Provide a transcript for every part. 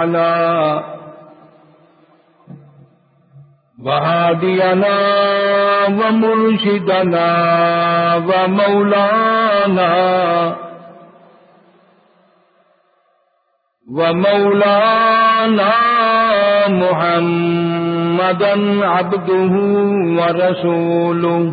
على وهادينا ومرشدنا ومولانا ومولانا محمدا عبده ورسوله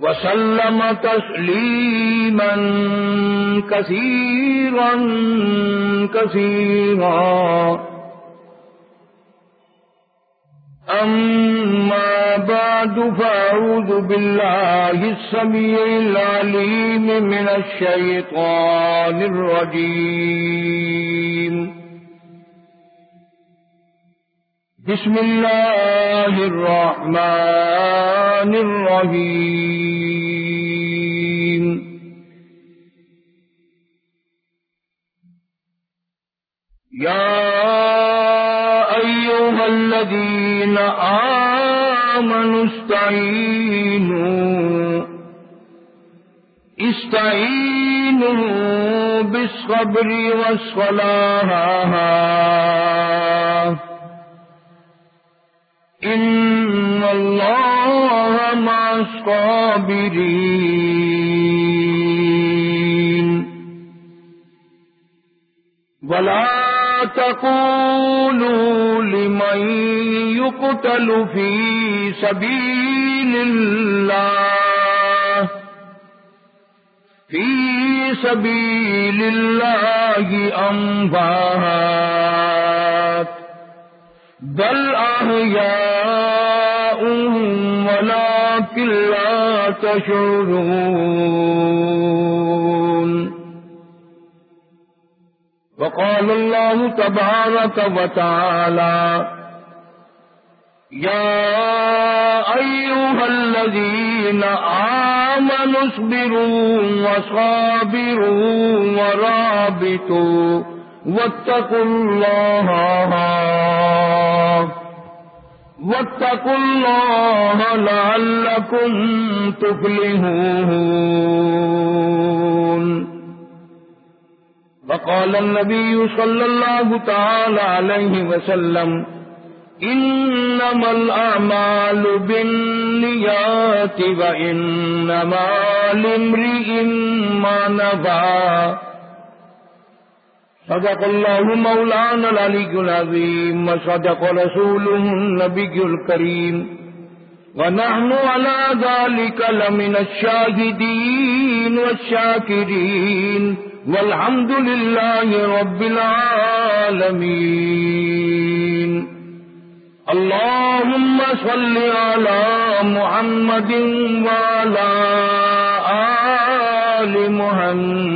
وسلم تسليما كثيرا كثيرا. أما بعد فأعوذ بالله السميع العليم من الشيطان الرجيم. بسم الله الرحمن الرحيم. يا أيها الذين آمنوا استعينوا استعينوا بالصبر والصلاة. إن الله مع الصابرين ولا تقولوا لمن يقتل في سبيل الله في سبيل الله أنفات بل أحياء ولكن لا تشعرون وقال الله تبارك وتعالى يا أيها الذين آمنوا اصبروا وصابروا ورابطوا. واتقوا الله واتقوا الله لعلكم تفلحون. وقال النبي صلى الله تعالى عليه وسلم، إنما الأعمال بالنيات وإنما لامرئ ما نفى صدق الله مولانا العلي العظيم وصدق رسوله النبي الكريم. ونحن على ذلك لمن الشاهدين والشاكرين. والحمد لله رب العالمين. اللهم صل على محمد وعلى آل محمد.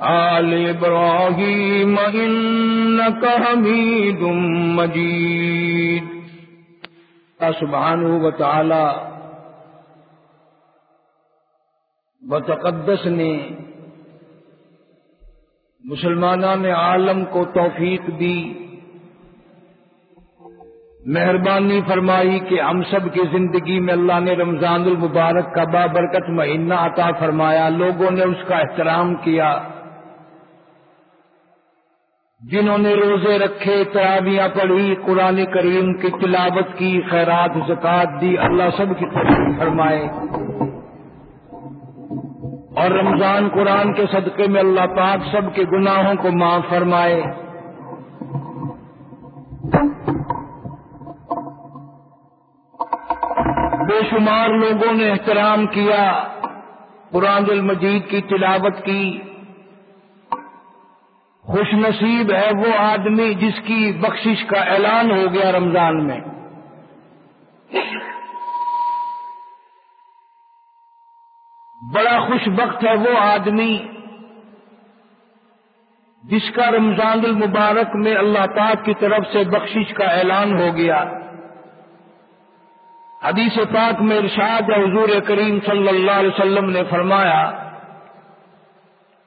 إبراهيم إنك حميد مجيد سبحانه وتعالى وتقدس نے مسلمان عالم کو توفیق دی۔ مہربانی فرمائی کہ ہم سب کی زندگی میں اللہ نے رمضان المبارک کا بابرکت مہینہ عطا فرمایا۔ لوگوں نے اس کا احترام کیا۔ جنہوں نے روزے رکھے، تراویاں پڑھی، قرآن کریم کی تلاوت کی، خیرات، زکات دی، اللہ سب کی تسلیم فرمائے۔ اور رمضان قرآن کے صدقے میں اللہ پاک سب کے گناہوں کو معاف فرمائے۔ بے شمار لوگوں نے احترام کیا، قرآن المجید کی تلاوت کی۔ خوش نصیب ہے وہ آدمی جس کی بخشش کا اعلان ہو گیا رمضان میں۔ بڑا خوش بخت ہے وہ آدمی جس کا رمضان المبارک میں اللہ تعالی کی طرف سے بخشش کا اعلان ہو گیا۔ حدیث پاک میں ارشاد حضور کریم صلی اللہ علیہ وسلم نے فرمایا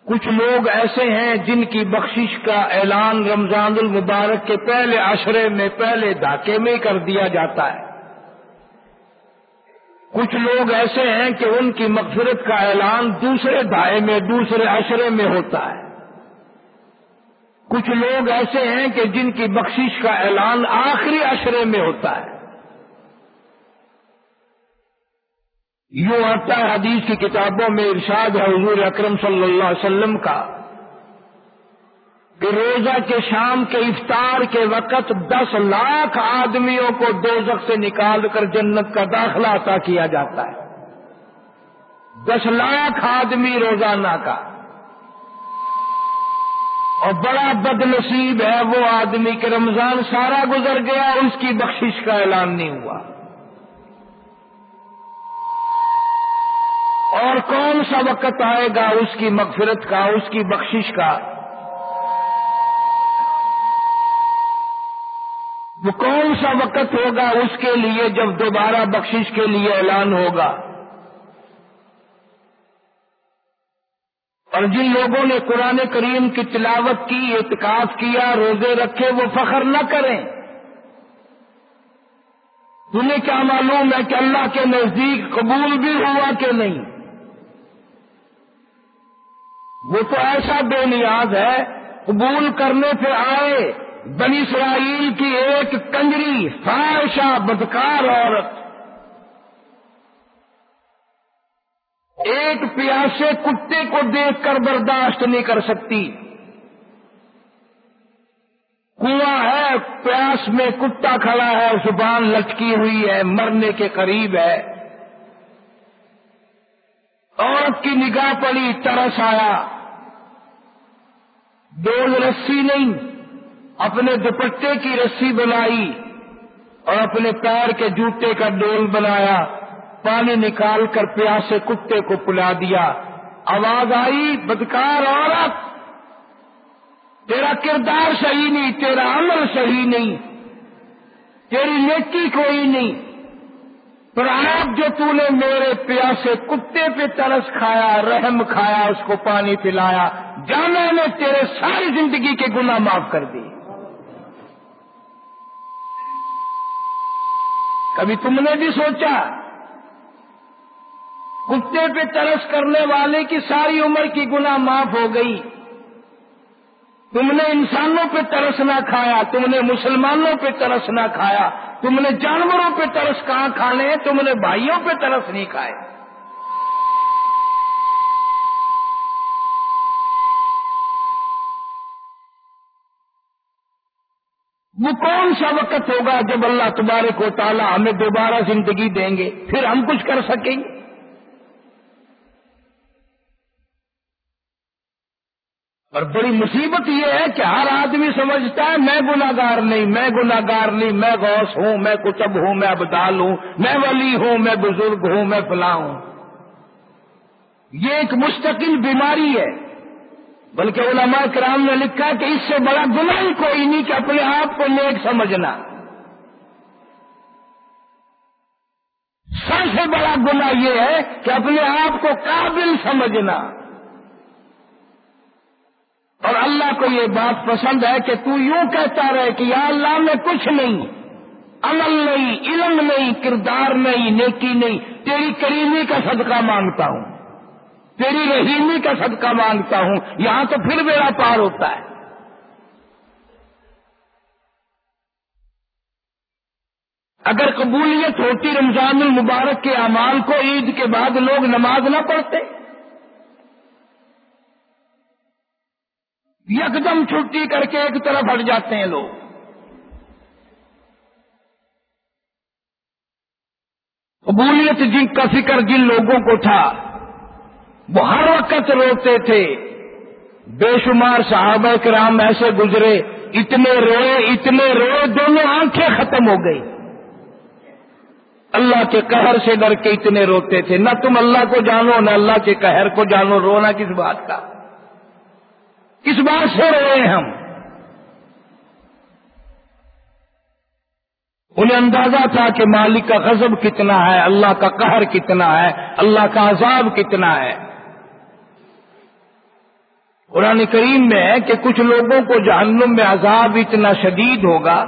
کچھ لوگ ایسے ہیں جن کی بخشش کا اعلان رمضان المبارک کے پہلے عشرے میں پہلے دھاکے میں کر دیا جاتا ہے۔ کچھ لوگ ایسے ہیں کہ ان کی مغفرت کا اعلان دوسرے دھائے میں، دوسرے عشرے میں ہوتا ہے۔ کچھ لوگ ایسے ہیں کہ جن کی بخشش کا اعلان آخری عشرے میں ہوتا ہے۔ یوں آتا ہے حدیث کی کتابوں میں ارشاد ہے حضور اکرم صلی اللہ علیہ وسلم کا کہ روزہ کے شام کے افطار کے وقت دس لاکھ آدمیوں کو دو سے نکال کر جنت کا داخلہ عطا کیا جاتا ہے۔ دس لاکھ آدمی روزانہ کا۔ اور بڑا بد نصیب ہے وہ آدمی کہ رمضان سارا گزر گیا اس کی بخشش کا اعلان نہیں ہوا۔ اور کون سا وقت آئے گا اس کی مغفرت کا، اس کی بخشش کا؟ وہ کون سا وقت ہوگا اس کے لیے جب دوبارہ بخشش کے لیے اعلان ہوگا؟ اور جن لوگوں نے قرآن کریم کی تلاوت کی، اعتکاف کیا، روزے رکھے، وہ فخر نہ کریں۔ تمہیں کیا معلوم ہے کہ اللہ کے نزدیک قبول بھی ہوا کہ نہیں؟ وہ تو ایسا بے نیاز ہے، قبول کرنے پہ آئے، بنی اسرائیل کی ایک کنجری فائشہ بدکار عورت۔ ایک پیاسے کتے کو دیکھ کر برداشت نہیں کر سکتی۔ کنواں ہے، پیاس میں کتا کھڑا ہے، زبان لٹکی ہوئی ہے، مرنے کے قریب ہے۔ عورت کی نگاہ پڑی ترس آیا۔ ڈول رسی نہیں، اپنے دوپٹے کی رسی بنائی اور اپنے پیر کے جوتے کا ڈول بنایا، پانی نکال کر پیاسے کتے کو پلا دیا۔ آواز آئی، بدکار عورت، تیرا کردار صحیح نہیں، تیرا عمل صحیح نہیں، تیری نیکی کوئی نہیں۔ پر آپ جو تو نے میرے پیاسے کتے پہ ترس کھایا، رحم کھایا، اس کو پانی پلایا، جانا نے تیرے ساری زندگی کے گناہ معاف کر دی کبھی تم نے بھی سوچا، کتے پہ ترس کرنے والے کی ساری عمر کی گناہ معاف ہو گئی۔ تم نے انسانوں پہ ترس نہ کھایا، تم نے مسلمانوں پہ ترس نہ کھایا، تم نے جانوروں پہ ترس کہاں کھانے تم نے بھائیوں پہ ترس نہیں کھائے۔ وہ کون سا وقت ہوگا جب اللہ تبارک و تعالیٰ ہمیں دوبارہ زندگی دیں گے؟ پھر ہم کچھ کر سکیں گے۔ اور بڑی مصیبت یہ ہے کہ ہر آدمی سمجھتا ہے میں گناگار نہیں، میں گناگار نہیں، میں غوث ہوں، میں کتب ہوں، میں ابدال ہوں، میں ولی ہوں، میں بزرگ ہوں، میں فلاں ہوں۔ یہ ایک مستقل بیماری ہے۔ بلکہ علماء کرام نے لکھا کہ اس سے بڑا گناہ ہی کوئی نہیں کہ اپنے آپ کو نیک سمجھنا۔ سب سے بڑا گناہ یہ ہے کہ اپنے آپ کو قابل سمجھنا۔ اور اللہ کو یہ بات پسند ہے کہ تو یوں کہتا رہے کہ یا اللہ میں کچھ نہیں، عمل نہیں، علم نہیں، کردار نہیں، نیکی نہیں، تیری کریمی کا صدقہ مانگتا ہوں، تیری رحیمی کا صدقہ مانگتا ہوں، یہاں تو پھر میرا پار ہوتا ہے۔ اگر قبولیت ہوتی رمضان المبارک کے اعمال کو عید کے بعد لوگ نماز نہ پڑھتے یکدم چھٹی کر کے ایک طرف ہٹ جاتے ہیں لوگ۔ قبولیت جن کا فکر جن لوگوں کو تھا، وہ ہر وقت روتے تھے۔ بے شمار صحابہ کرام ایسے گزرے، اتنے روئے اتنے روئے، دونوں آنکھیں ختم ہو گئی اللہ کے قہر سے ڈر کے اتنے روتے تھے۔ نہ تم اللہ کو جانو، نہ اللہ کے قہر کو جانو۔ رونا کس بات کا؟ کس بات سے روئے ہم۔ انہیں اندازہ تھا کہ مالک کا غضب کتنا ہے، اللہ کا قہر کتنا ہے، اللہ کا عذاب کتنا ہے۔ قرآن کریم میں ہے کہ کچھ لوگوں کو جہنم میں عذاب اتنا شدید ہوگا،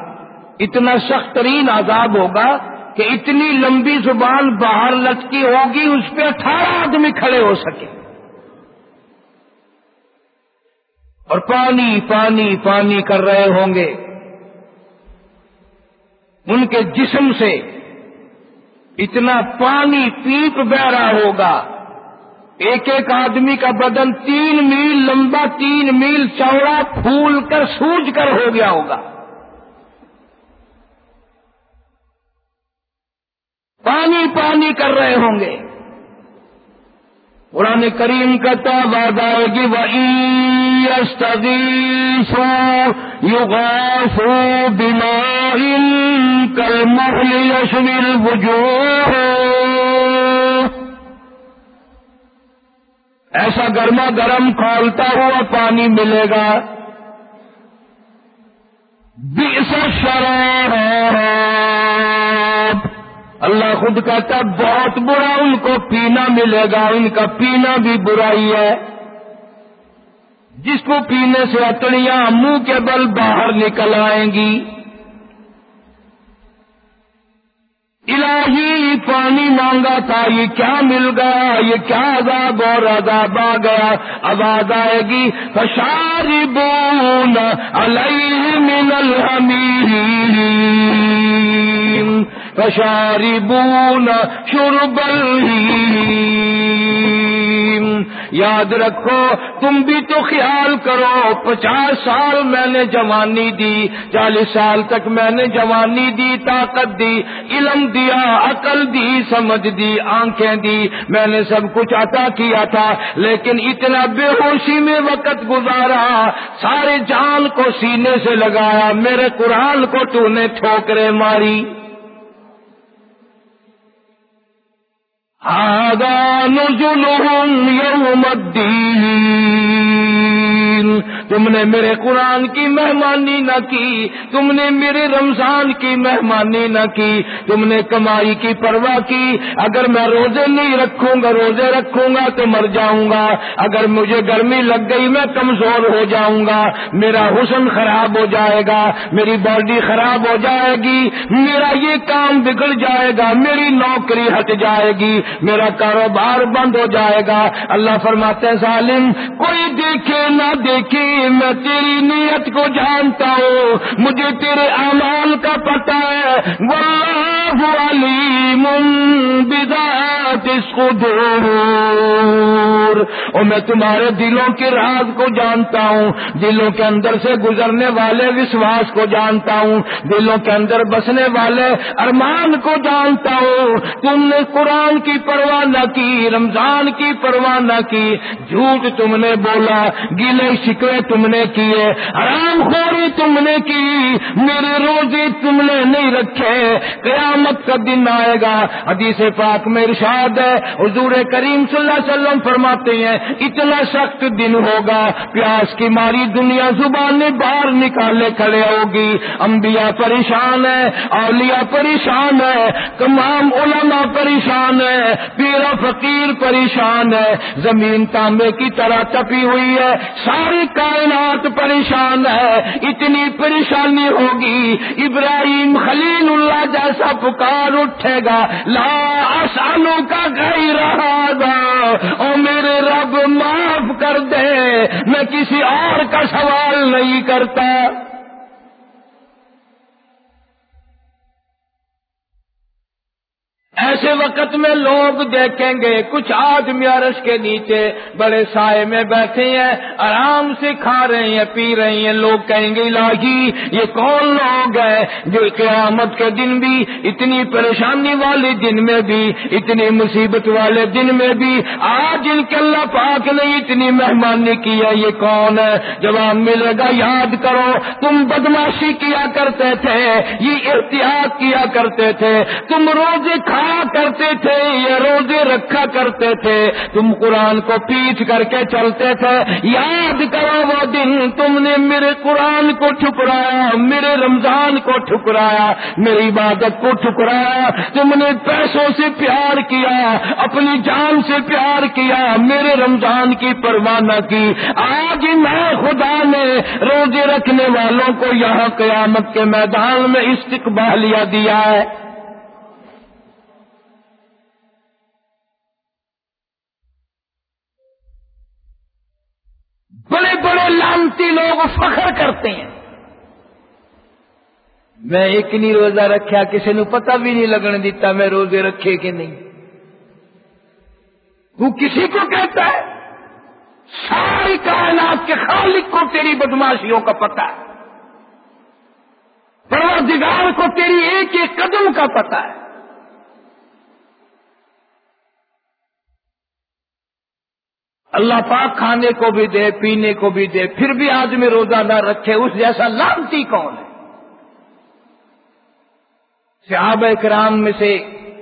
اتنا سخت ترین عذاب ہوگا کہ اتنی لمبی زبان باہر لٹکی ہوگی، اس پہ اٹھارہ آدمی کھڑے ہو سکے۔ اور پانی پانی پانی کر رہے ہوں گے۔ ان کے جسم سے اتنا پانی پیپ بہ رہا ہوگا۔ ایک ایک آدمی کا بدن تین میل لمبا، تین میل چوڑا پھول کر سوج کر ہو گیا ہوگا۔ پانی پانی کر رہے ہوں گے۔ قرآن کریم کا تو وعدہ ہے کہ وہ یوگاسو بیمار کل محل یشمل بجو ایسا گرما گرم کھولتا ہوا پانی ملے گا. بیس شراب اللہ خود کہتا بہت برا ان کو پینا ملے گا، ان کا پینا بھی برائی ہے. جس کو پینے سے اکڑیاں منہ کے بل باہر نکل آئیں گی۔ الہی پانی مانگا تھا، یہ کیا مل گیا؟ یہ کیا عذاب اور عذاب آ گیا؟ آواز آئے گی فشاری بون علیہ من الحمیر فشاری بون شربل یاد رکھو، تم بھی تو خیال کرو، پچاس سال میں نے جوانی دی، چالیس سال تک میں نے جوانی دی، طاقت دی، علم دیا، عقل دی، سمجھ دی، آنکھیں دی، میں نے سب کچھ عطا کیا تھا، لیکن اتنا بے ہوشی میں وقت گزارا، سارے جان کو سینے سے لگایا، میرے قرآن کو تو نے ٹھوکرے ماری۔ هذا نزلهم يوم الدين. تم نے میرے قرآن کی مہمانی نہ کی، تم نے میرے رمضان کی مہمانی نہ کی، تم نے کمائی کی پرواہ کی۔ اگر میں روزے نہیں رکھوں گا، روزے رکھوں گا تو مر جاؤں گا۔ اگر مجھے گرمی لگ گئی، میں کمزور ہو جاؤں گا۔ میرا حسن خراب ہو جائے گا، میری باڈی خراب ہو جائے گی۔ میرا یہ کام بگڑ جائے گا، میری نوکری ہٹ جائے گی۔ میرا کاروبار بند ہو جائے گا۔ اللہ فرماتے ظالم، کوئی دیکھے نہ دیکھے۔ میں تیری نیت کو جانتا ہوں، مجھے تیرے اعمال کا پتہ ہے۔ واللہ علیم بذات الصدور۔ اور میں تمہارے دلوں کے راز کو جانتا ہوں، دلوں کے اندر سے گزرنے والے وشواس کو جانتا ہوں، دلوں کے اندر بسنے والے ارمان کو جانتا ہوں۔ تم نے قرآن کی پرواہ نہ کی، رمضان کی پرواہ نہ کی۔ جھوٹ تم نے بولا، گلے شکوے تم نے کیے، حرام خوری تم نے کی، میرے روزے تم نے نہیں رکھے، قیامت کا دن آئے گا۔ حدیث پاک میں ارشاد ہے، حضور کریم صلی اللہ علیہ وسلم فرماتے ہیں، اتنا سخت دن ہوگا، پیاس کی ماری دنیا زبان باہر نکالے کھڑے ہوگی۔ انبیاء پریشان ہے اولیاء پریشان ہے تمام علماء پریشان ہے پیرا فقیر پریشان ہے زمین تانبے کی طرح تپی ہوئی ہے، ساری کائنات پریشان ہے، اتنی پریشانی ہوگی۔ ابراہیم خلیل اللہ جیسا پکار اٹھے گا۔ لا آسانوں کا گئی رہا گا اور میرے رب، معاف کر دے۔ میں کسی اور کا سوال نہیں کرتا۔ ایسے وقت میں لوگ دیکھیں گے، کچھ آدمی عرش کے نیچے بڑے سائے میں بیٹھے ہیں، آرام سے کھا رہے ہیں، پی رہے ہیں۔ لوگ کہیں گے لاگی یہ کون لوگ ہیں جو قیامت کے دن بھی، اتنی پریشانی والے دن میں بھی، اتنی مصیبت والے دن میں بھی۔ آج ان کے اللہ پاک نے اتنی مہمانی کی ہے، یہ کون ہے؟ جواب ملے گا، یاد کرو، تم بدماشی کیا کرتے تھے، یہ احتیاط کیا کرتے تھے۔ تم روزے کھا کرتے تھے یہ روزے رکھا کرتے تھے، تم قرآن کو پیچھ کر کے چلتے تھے۔ یاد کرو وہ دن تم نے میرے قرآن کو ٹھکرایا، میرے رمضان کو ٹھکرایا، میری عبادت کو ٹھکرایا۔ تم نے پیسوں سے پیار کیا، اپنی جان سے پیار کیا، میرے رمضان کی پروانہ کی۔ آج میں خدا نے روزے رکھنے والوں کو یہاں قیامت کے میدان میں استقبالیہ دیا ہے۔ بڑے بڑے لانتی لوگ فخر کرتے ہیں۔ میں ایک نہیں روزہ رکھا کسی نے پتہ بھی نہیں لگن دیتا میں روزے رکھے کہ نہیں۔ وہ کسی کو کہتا ہے، ساری کائنات کے خالق کو تیری بدماشیوں کا پتہ ہے۔ پروردگار کو تیری ایک ایک قدم کا پتہ ہے۔ اللہ پاک کھانے کو بھی دے، پینے کو بھی دے، پھر بھی آدمی روزہ نہ رکھے، اس جیسا لانتی کون ہے؟ صحابہ کرام میں سے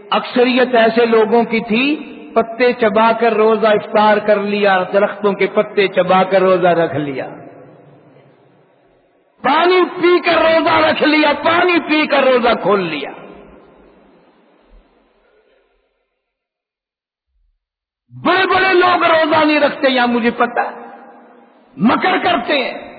اکثریت ایسے لوگوں کی تھی، پتے چبا کر روزہ افطار کر لیا، درختوں کے پتے چبا کر روزہ رکھ لیا۔ پانی پی کر روزہ رکھ لیا، پانی پی کر روزہ کھول لیا۔ بڑے بڑے لوگ روزہ نہیں رکھتے، یا مجھے پتا مکر کرتے ہیں۔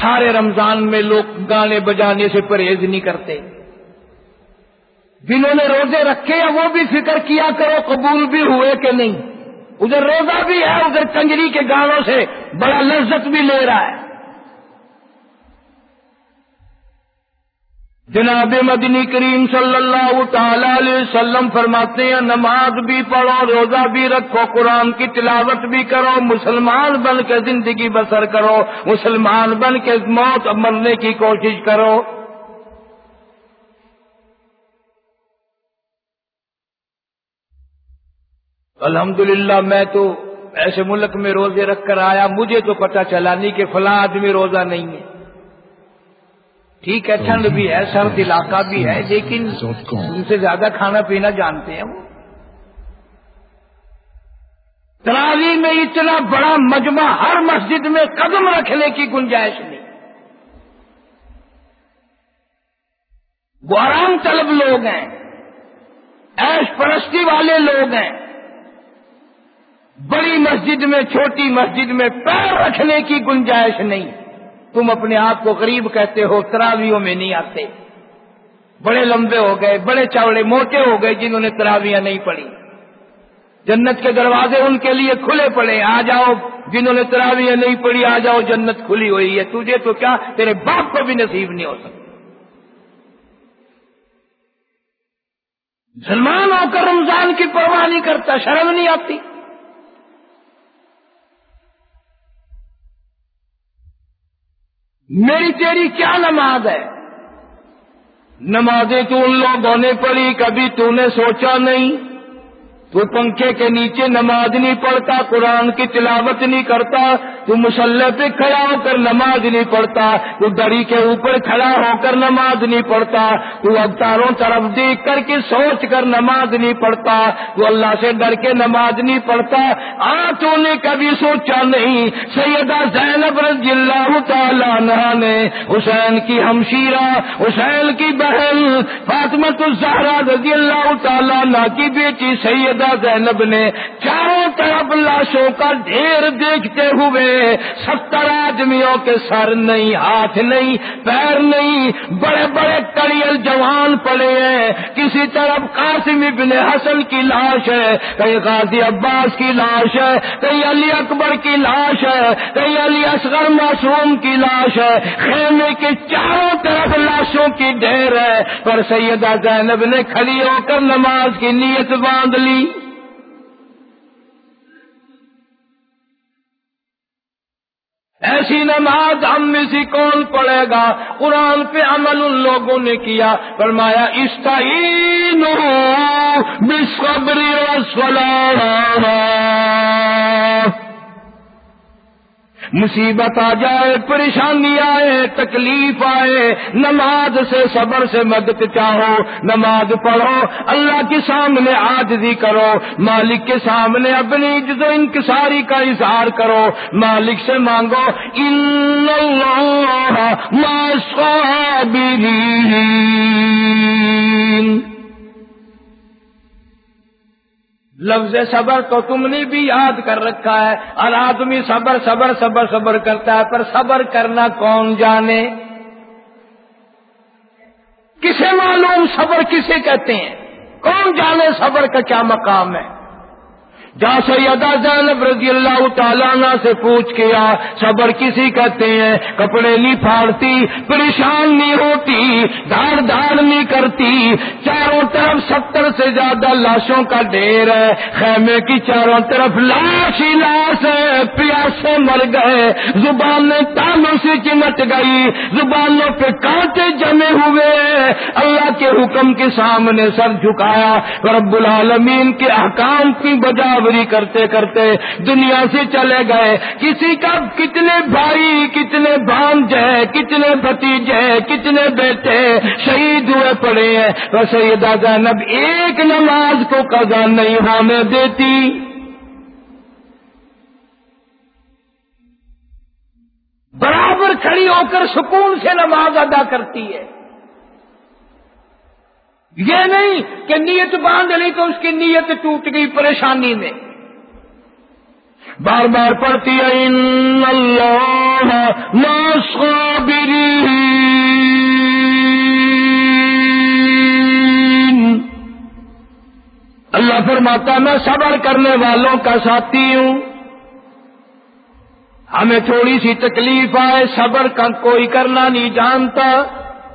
سارے رمضان میں لوگ گانے بجانے سے پرہیز نہیں کرتے۔ جنہوں نے روزے رکھے ہیں، وہ بھی فکر کیا کرو، قبول بھی ہوئے کہ نہیں۔ ادھر روزہ بھی ہے، ادھر کنجری کے گانوں سے بڑا لذت بھی لے رہا ہے۔ جناب مدنی کریم صلی اللہ تعالی علیہ وسلم فرماتے ہیں، نماز بھی پڑھو، روزہ بھی رکھو، قرآن کی تلاوت بھی کرو، مسلمان بن کے زندگی بسر کرو، مسلمان بن کے موت مرنے کی کوشش کرو۔ الحمدللہ، میں تو ایسے ملک میں روزے رکھ کر آیا، مجھے تو پتہ چلا نہیں کہ فلاں آدمی روزہ نہیں ہے۔ ٹھیک ہے، ٹھنڈ بھی ہے سرد علاقہ بھی ہے، لیکن ان سے زیادہ کھانا پینا جانتے ہیں وہ۔ تراوی میں اتنا بڑا مجمع ہر مسجد میں قدم رکھنے کی گنجائش نہیں۔ وہ آرام طلب لوگ ہیں ایش پرستی والے لوگ ہیں۔ بڑی مسجد میں، چھوٹی مسجد میں پیر رکھنے کی گنجائش نہیں۔ تم اپنے آپ کو غریب کہتے ہو تراویوں میں نہیں آتے۔ بڑے لمبے ہو گئے، بڑے چاوڑے، موٹے ہو گئے جنہوں نے تراویاں نہیں پڑی جنت کے دروازے ان کے لیے کھلے پڑے۔ آ جاؤ، جنہوں نے تراویاں نہیں پڑی آ جاؤ، جنت کھلی ہوئی ہے۔ تجھے تو کیا، تیرے باپ کو بھی نصیب نہیں ہو سکتا۔ مسلمان ہو کر رمضان کی پرواہ نہیں کرتا، شرم نہیں آتی۔ میری تیری کیا نماز ہے؟ نمازیں تو ان لوگوں نے پڑھی کبھی تو نے سوچا نہیں۔ تو پنکھے کے نیچے نماز نہیں پڑھتا، قرآن کی تلاوت نہیں کرتا تو مسلح پہ کھڑا ہو کر نماز نہیں پڑھتا تو دڑی کے اوپر کھڑا ہو کر نماز نہیں پڑھتا تو اب چاروں طرف دیکھ کر کے سوچ کر نماز نہیں پڑھتا تو اللہ سے ڈر کے نماز نہیں پڑھتا۔ آنکھوں نے کبھی سوچا نہیں، سیدہ زینب رضی اللہ تعالیٰ نے حسین کی ہمشیرہ، حسین کی بہن، فاطمت الزہرا رضی اللہ تعالیٰ کی بیٹی سیدہ زینب نے چاروں طرف لاشوں کا ڈھیر دیکھتے ہوئے ستر آدمیوں کے سر نہیں، ہاتھ نہیں، پیر نہیں، بڑے بڑے کڑیل جوان پڑے ہیں۔ کسی طرف قاسم ابن حسن کی لاش ہے، کہیں غازی عباس کی لاش ہے، کہیں علی اکبر کی لاش ہے، کہیں علی اصغر معصوم کی لاش ہے۔ خیمے کے چاروں طرف لاشوں کی ڈھیر ہے، پر سیدہ زینب نے کھڑی ہو کر نماز کی نیت باندھ لی۔ ایسی نماز ہم میں سے کون پڑے گا؟ قرآن پہ عمل ان لوگوں نے کیا۔ فرمایا استعین بصبری و مصیبت آ جائے، پریشانی آئے، تکلیف آئے، نماز سے صبر سے مدد چاہو، نماز پڑھو، اللہ کے سامنے آجزی کرو، مالک کے سامنے اپنی عزت و انکساری کا اظہار کرو، مالک سے مانگو، ان لفظ صبر تو تم نے بھی یاد کر رکھا ہے۔ اور آدمی صبر صبر صبر صبر کرتا ہے، پر صبر کرنا کون جانے؟ کسے معلوم صبر کسے کہتے ہیں؟ کون جانے صبر کا کیا مقام ہے؟ جا سیدہ زینب رضی اللہ تعالیٰ سے پوچھ کیا، صبر کسی کہتے ہیں؟ کپڑے نہیں پھاڑتی، پریشان نہیں ہوتی، دھاڑ دھاڑ نہیں کرتی، چاروں طرف ستر سے زیادہ لاشوں کا ڈھیر ہے، خیمے کی چاروں طرف لاش ہی لاش ہے، پیاسے مر گئے زبان میں تالوں سے چمٹ گئی، زبانوں پہ کانٹے جمے ہوئے اللہ کے حکم کے سامنے سر جھکایا، رب العالمین کے احکام کی بجا کرتے کرتے دنیا سے چلے گئے۔ کسی کا کتنے بھائی، کتنے بانج ہے کتنے بھتیجے کتنے بیٹے شہید ہوئے پڑے ہیں۔ ویسے یہ دادا نب ایک نماز کو قضا نہیں ہونے دیتی۔ برابر کھڑی ہو کر سکون سے نماز ادا کرتی ہے۔ یہ نہیں کہ نیت باندھ لی تو اس کی نیت ٹوٹ گئی پریشانی میں۔ بار بار پڑھتی ہے، ان اللہ اللہ فرماتا میں صبر کرنے والوں کا ساتھی ہوں۔ ہمیں تھوڑی سی تکلیف آئے، صبر کا کوئی کرنا نہیں جانتا۔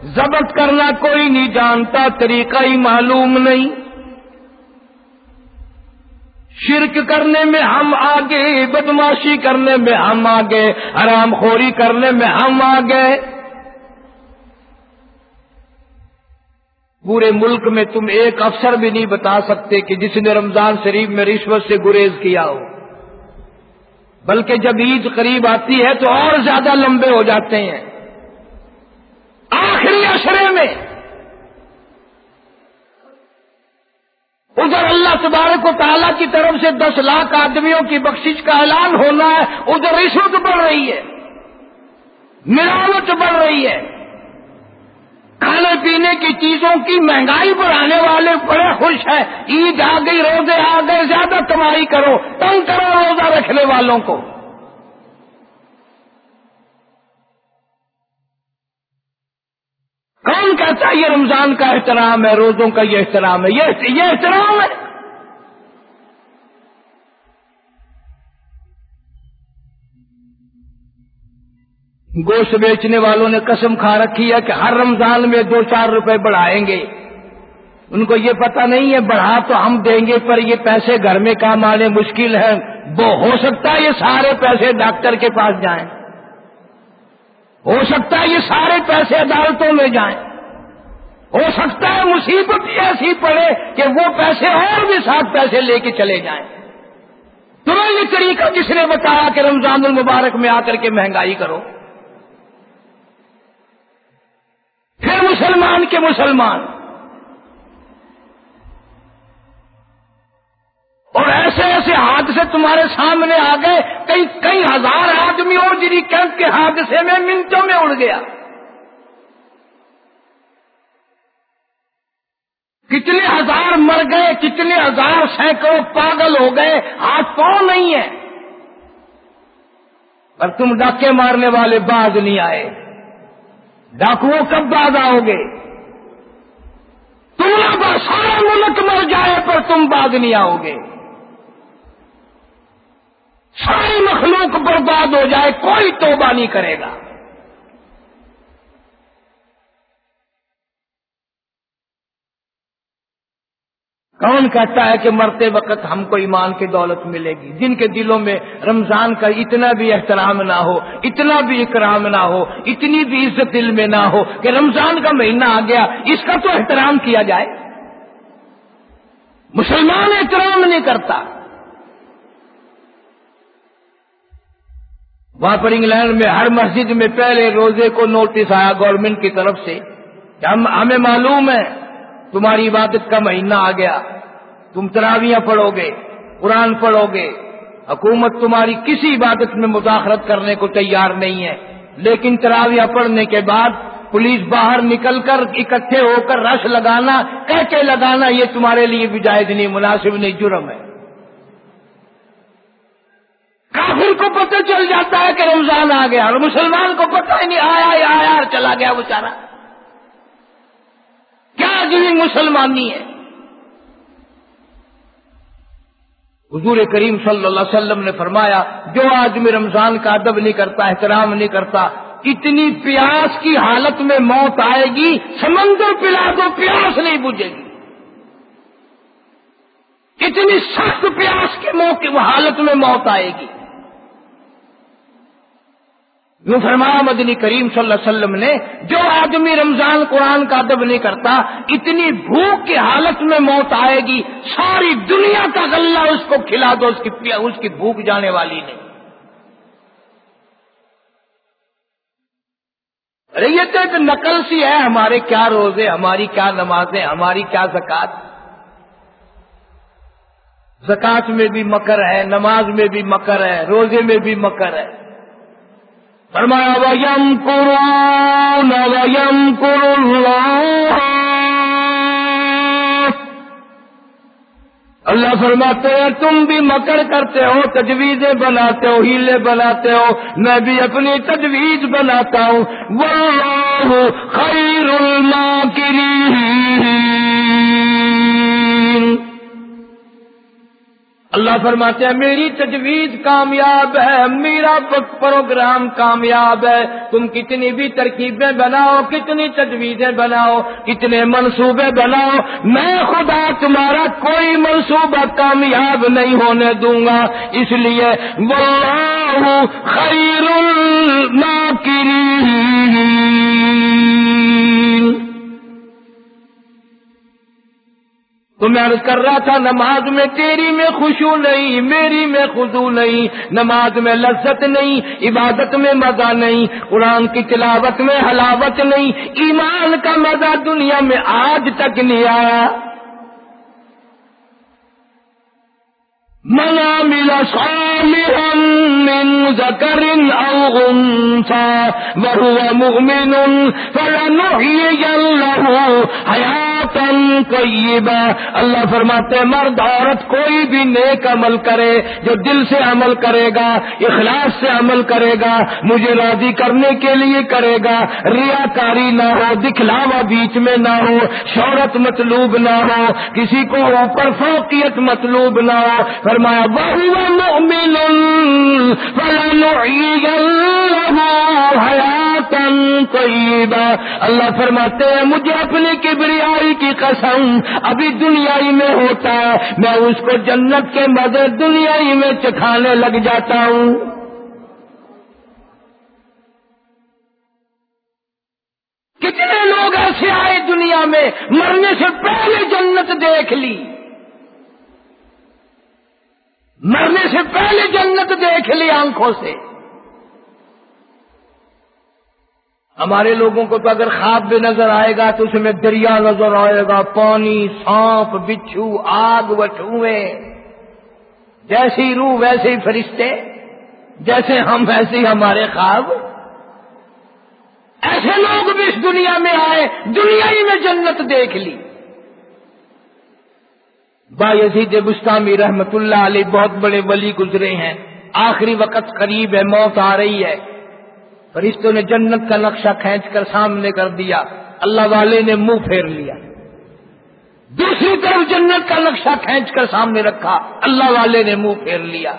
ضبط کرنا کوئی نہیں جانتا، طریقہ ہی معلوم نہیں۔ شرک کرنے میں ہم آگے، بدماشی کرنے میں ہم آگے، حرام خوری کرنے میں ہم آگے۔ پورے ملک میں تم ایک افسر بھی نہیں بتا سکتے کہ جس نے رمضان شریف میں رشوت سے گریز کیا ہو۔ بلکہ جب عید قریب آتی ہے تو اور زیادہ لمبے ہو جاتے ہیں آخری اشرے میں ادھر اللہ تبارک و تعالیٰ کی طرف سے دس لاکھ آدمیوں کی بخشش کا اعلان ہونا ہے ادھر رشوت بڑھ رہی ہے، ملاوٹ بڑھ رہی ہے۔ کھانے پینے کی چیزوں کی مہنگائی بڑھانے والے بڑے خوش ہیں، عید آ گئی، روزے آ گئے، زیادہ کمائی کرو، تنگ کرو روزہ رکھنے والوں کو۔ کون کہتا ہے یہ رمضان کا احترام ہے، روزوں کا یہ احترام ہے یہ احترام ہے۔ گوشت بیچنے والوں نے قسم کھا رکھی ہے کہ ہر رمضان میں دو چار روپے بڑھائیں گے۔ ان کو یہ پتہ نہیں ہے، بڑھا تو ہم دیں گے، پر یہ پیسے گھر میں کام آنے مشکل ہے وہ ہو سکتا ہے یہ سارے پیسے ڈاکٹر کے پاس جائیں۔ ہو سکتا ہے یہ سارے پیسے عدالتوں میں جائیں۔ ہو سکتا ہے مصیبت ایسی پڑے کہ وہ پیسے اور بھی ساتھ پیسے لے کے چلے جائیں۔ تمہیں یہ طریقہ جس نے بتایا کہ رمضان المبارک میں آ کر کے مہنگائی کرو۔ پھر مسلمان کے مسلمان۔ اور ایسے ایسے حادثے تمہارے سامنے آ گئے، کئی کئی ہزار آدمی اور جنی کیمپ کے حادثے میں منٹوں میں اڑ گیا۔ کتنے ہزار مر گئے، کتنے ہزار سینکڑوں پاگل ہو گئے، ہاتھ پاؤں نہیں ہے پر تم ڈاکے مارنے والے باز نہیں آئے۔ ڈاکوؤں کب باز آؤ گے؟ تم سارا ملک مر جائے پر تم باز نہیں آؤ گے۔ ساری مخلوق برباد ہو جائے، کوئی توبہ نہیں کرے گا۔ کون کہتا ہے کہ مرتے وقت ہم کو ایمان کی دولت ملے گی؟ جن کے دلوں میں رمضان کا اتنا بھی احترام نہ ہو، اتنا بھی اکرام نہ ہو، اتنی بھی عزت دل میں نہ ہو کہ رمضان کا مہینہ آ گیا، اس کا تو احترام کیا جائے؟ مسلمان احترام نہیں کرتا۔ وہاں پر انگلینڈ میں ہر مسجد میں پہلے روزے کو نوٹس آیا گورنمنٹ کی طرف سے ہمیں معلوم ہے تمہاری عبادت کا مہینہ آ گیا۔ تم تراویاں پڑھو گے قرآن پڑھو گے حکومت تمہاری کسی عبادت میں مداخرت کرنے کو تیار نہیں ہے۔ لیکن تراویاں پڑھنے کے بعد پولیس باہر نکل کر اکٹھے ہو کر رش لگانا کہہ کے لگانا، یہ تمہارے لیے بھی جائز نہیں، مناسب نہیں، جرم ہے۔ کافر کو پتہ چل جاتا ہے کہ رمضان آ گیا اور مسلمان کو پتہ ہی نہیں، آیا آیا چلا گیا چارا کیا جنہیں مسلمانی ہے؟ حضور کریم صلی اللہ علیہ وسلم نے فرمایا، جو آدمی رمضان کا ادب نہیں کرتا، احترام نہیں کرتا، اتنی پیاس کی حالت میں موت آئے گی، سمندر پلا دو پیاس نہیں بجھے گی۔ اتنی سخت پیاس کے موقع حالت میں موت آئے گی۔ یوں فرمایا مدنی کریم صلی اللہ علیہ وسلم نے، جو آدمی رمضان قرآن کا ادب نہیں کرتا، اتنی بھوک کی حالت میں موت آئے گی، ساری دنیا کا غلہ اس کو کھلا دو، اس کی اس کی بھوک جانے والی نہیں۔ ارے یہ تو ایک نقل سی ہے، ہمارے کیا روزے، ہماری کیا نمازیں، ہماری کیا زکات۔ زکات میں بھی مکر ہے، نماز میں بھی مکر ہے، روزے میں بھی مکر ہے۔ فرمایا ویم قرآن ویم اللہ اللہ فرماتے ہیں، تم بھی مکر کرتے ہو، تجویزیں بناتے ہو، ہیلے بناتے ہو، میں بھی اپنی تجویز بناتا ہوں۔ وہ خیر الماکرین اللہ فرماتے ہیں، میری تجویز کامیاب ہے، میرا پروگرام کامیاب ہے، تم کتنی بھی ترکیبیں بناؤ، کتنی تجویزیں بناؤ، کتنے منصوبے بناؤ، میں خدا تمہارا کوئی منصوبہ کامیاب نہیں ہونے دوں گا، اس لیے وہ خیر تو میں عرض کر رہا تھا، نماز میں تیری میں خوشو نہیں، میری میں خزو نہیں، نماز میں لذت نہیں، عبادت میں مزہ نہیں، قرآن کی تلاوت میں حلاوت نہیں، ایمان کا مزہ دنیا میں آج تک نہیں آیا۔ منا ملا صالحا من ذكر أو أنثى وهو مؤمن فلنحيي له حياة طيبة اللہ فرماتے مرد عورت کوئی بھی نیک عمل کرے، جو دل سے عمل کرے گا، اخلاص سے عمل کرے گا، مجھے راضی کرنے کے لیے کرے گا۔ ریاکاری نہ ہو، دکھلاوا بیچ میں نہ ہو، شہرت مطلوب نہ ہو، کسی کو اوپر فوقیت مطلوب نہ ہو۔ فرمایا اللہ فرماتے ہیں، مجھے اپنی کبریائی کی قسم ابھی دنیائی میں ہوتا ہے، میں اس کو جنت کے مدد دنیائی میں چکھانے لگ جاتا ہوں۔ کتنے لوگ ایسے آئے دنیا میں مرنے سے پہلے جنت دیکھ لی۔ مرنے سے پہلے جنت دیکھ لی آنکھوں سے۔ ہمارے لوگوں کو تو اگر خواب بھی نظر آئے گا تو اس میں دریا نظر آئے گا، پانی، سانپ، بچھو، آگ بٹھوئے جیسی روح ویسے ہی فرشتے، جیسے ہم، ویسے ہی ہمارے خواب۔ ایسے لوگ بھی اس دنیا میں آئے، دنیا ہی میں جنت دیکھ لی۔ با یزید بستانی رحمت اللہ علیہ بہت بڑے ولی گزرے ہیں۔ آخری وقت قریب ہے، موت آ رہی ہے۔ فرشتوں نے جنت کا نقشہ کھینچ کر سامنے کر دیا۔ اللہ والے نے منہ پھیر لیا۔ دوسری طرف جنت کا نقشہ کھینچ کر سامنے رکھا۔ اللہ والے نے منہ پھیر لیا۔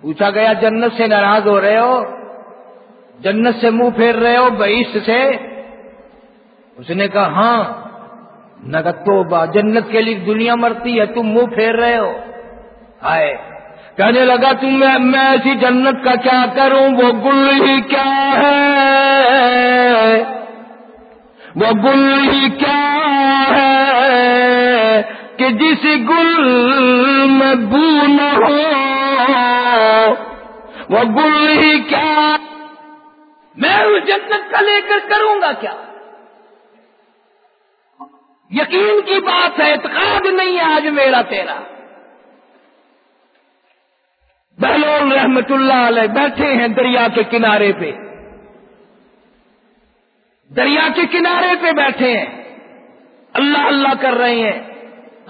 پوچھا گیا، جنت سے ناراض ہو رہے ہو؟ جنت سے منہ پھیر رہے ہو بعیس سے؟ اس نے کہا ہاں۔ نہ توبہ، جنت کے لیے دنیا مرتی ہے، تم منہ پھیر رہے ہو۔ آئے کہنے لگا، تم میں ایسی جنت کا کیا کروں؟ وہ گل ہی کیا ہے؟ وہ گل ہی کیا ہے کہ جس گل میں بو نہ ہو، وہ گل ہی کیا میں اس جنت کا لے کر کروں گا کیا؟ یقین کی بات ہے، اعتقاد نہیں ہے آج میرا تیرا۔ بہلول رحمت اللہ علیہ بیٹھے ہیں دریا کے کنارے پہ۔ دریا کے کنارے پہ بیٹھے ہیں۔ اللہ اللہ کر رہے ہیں۔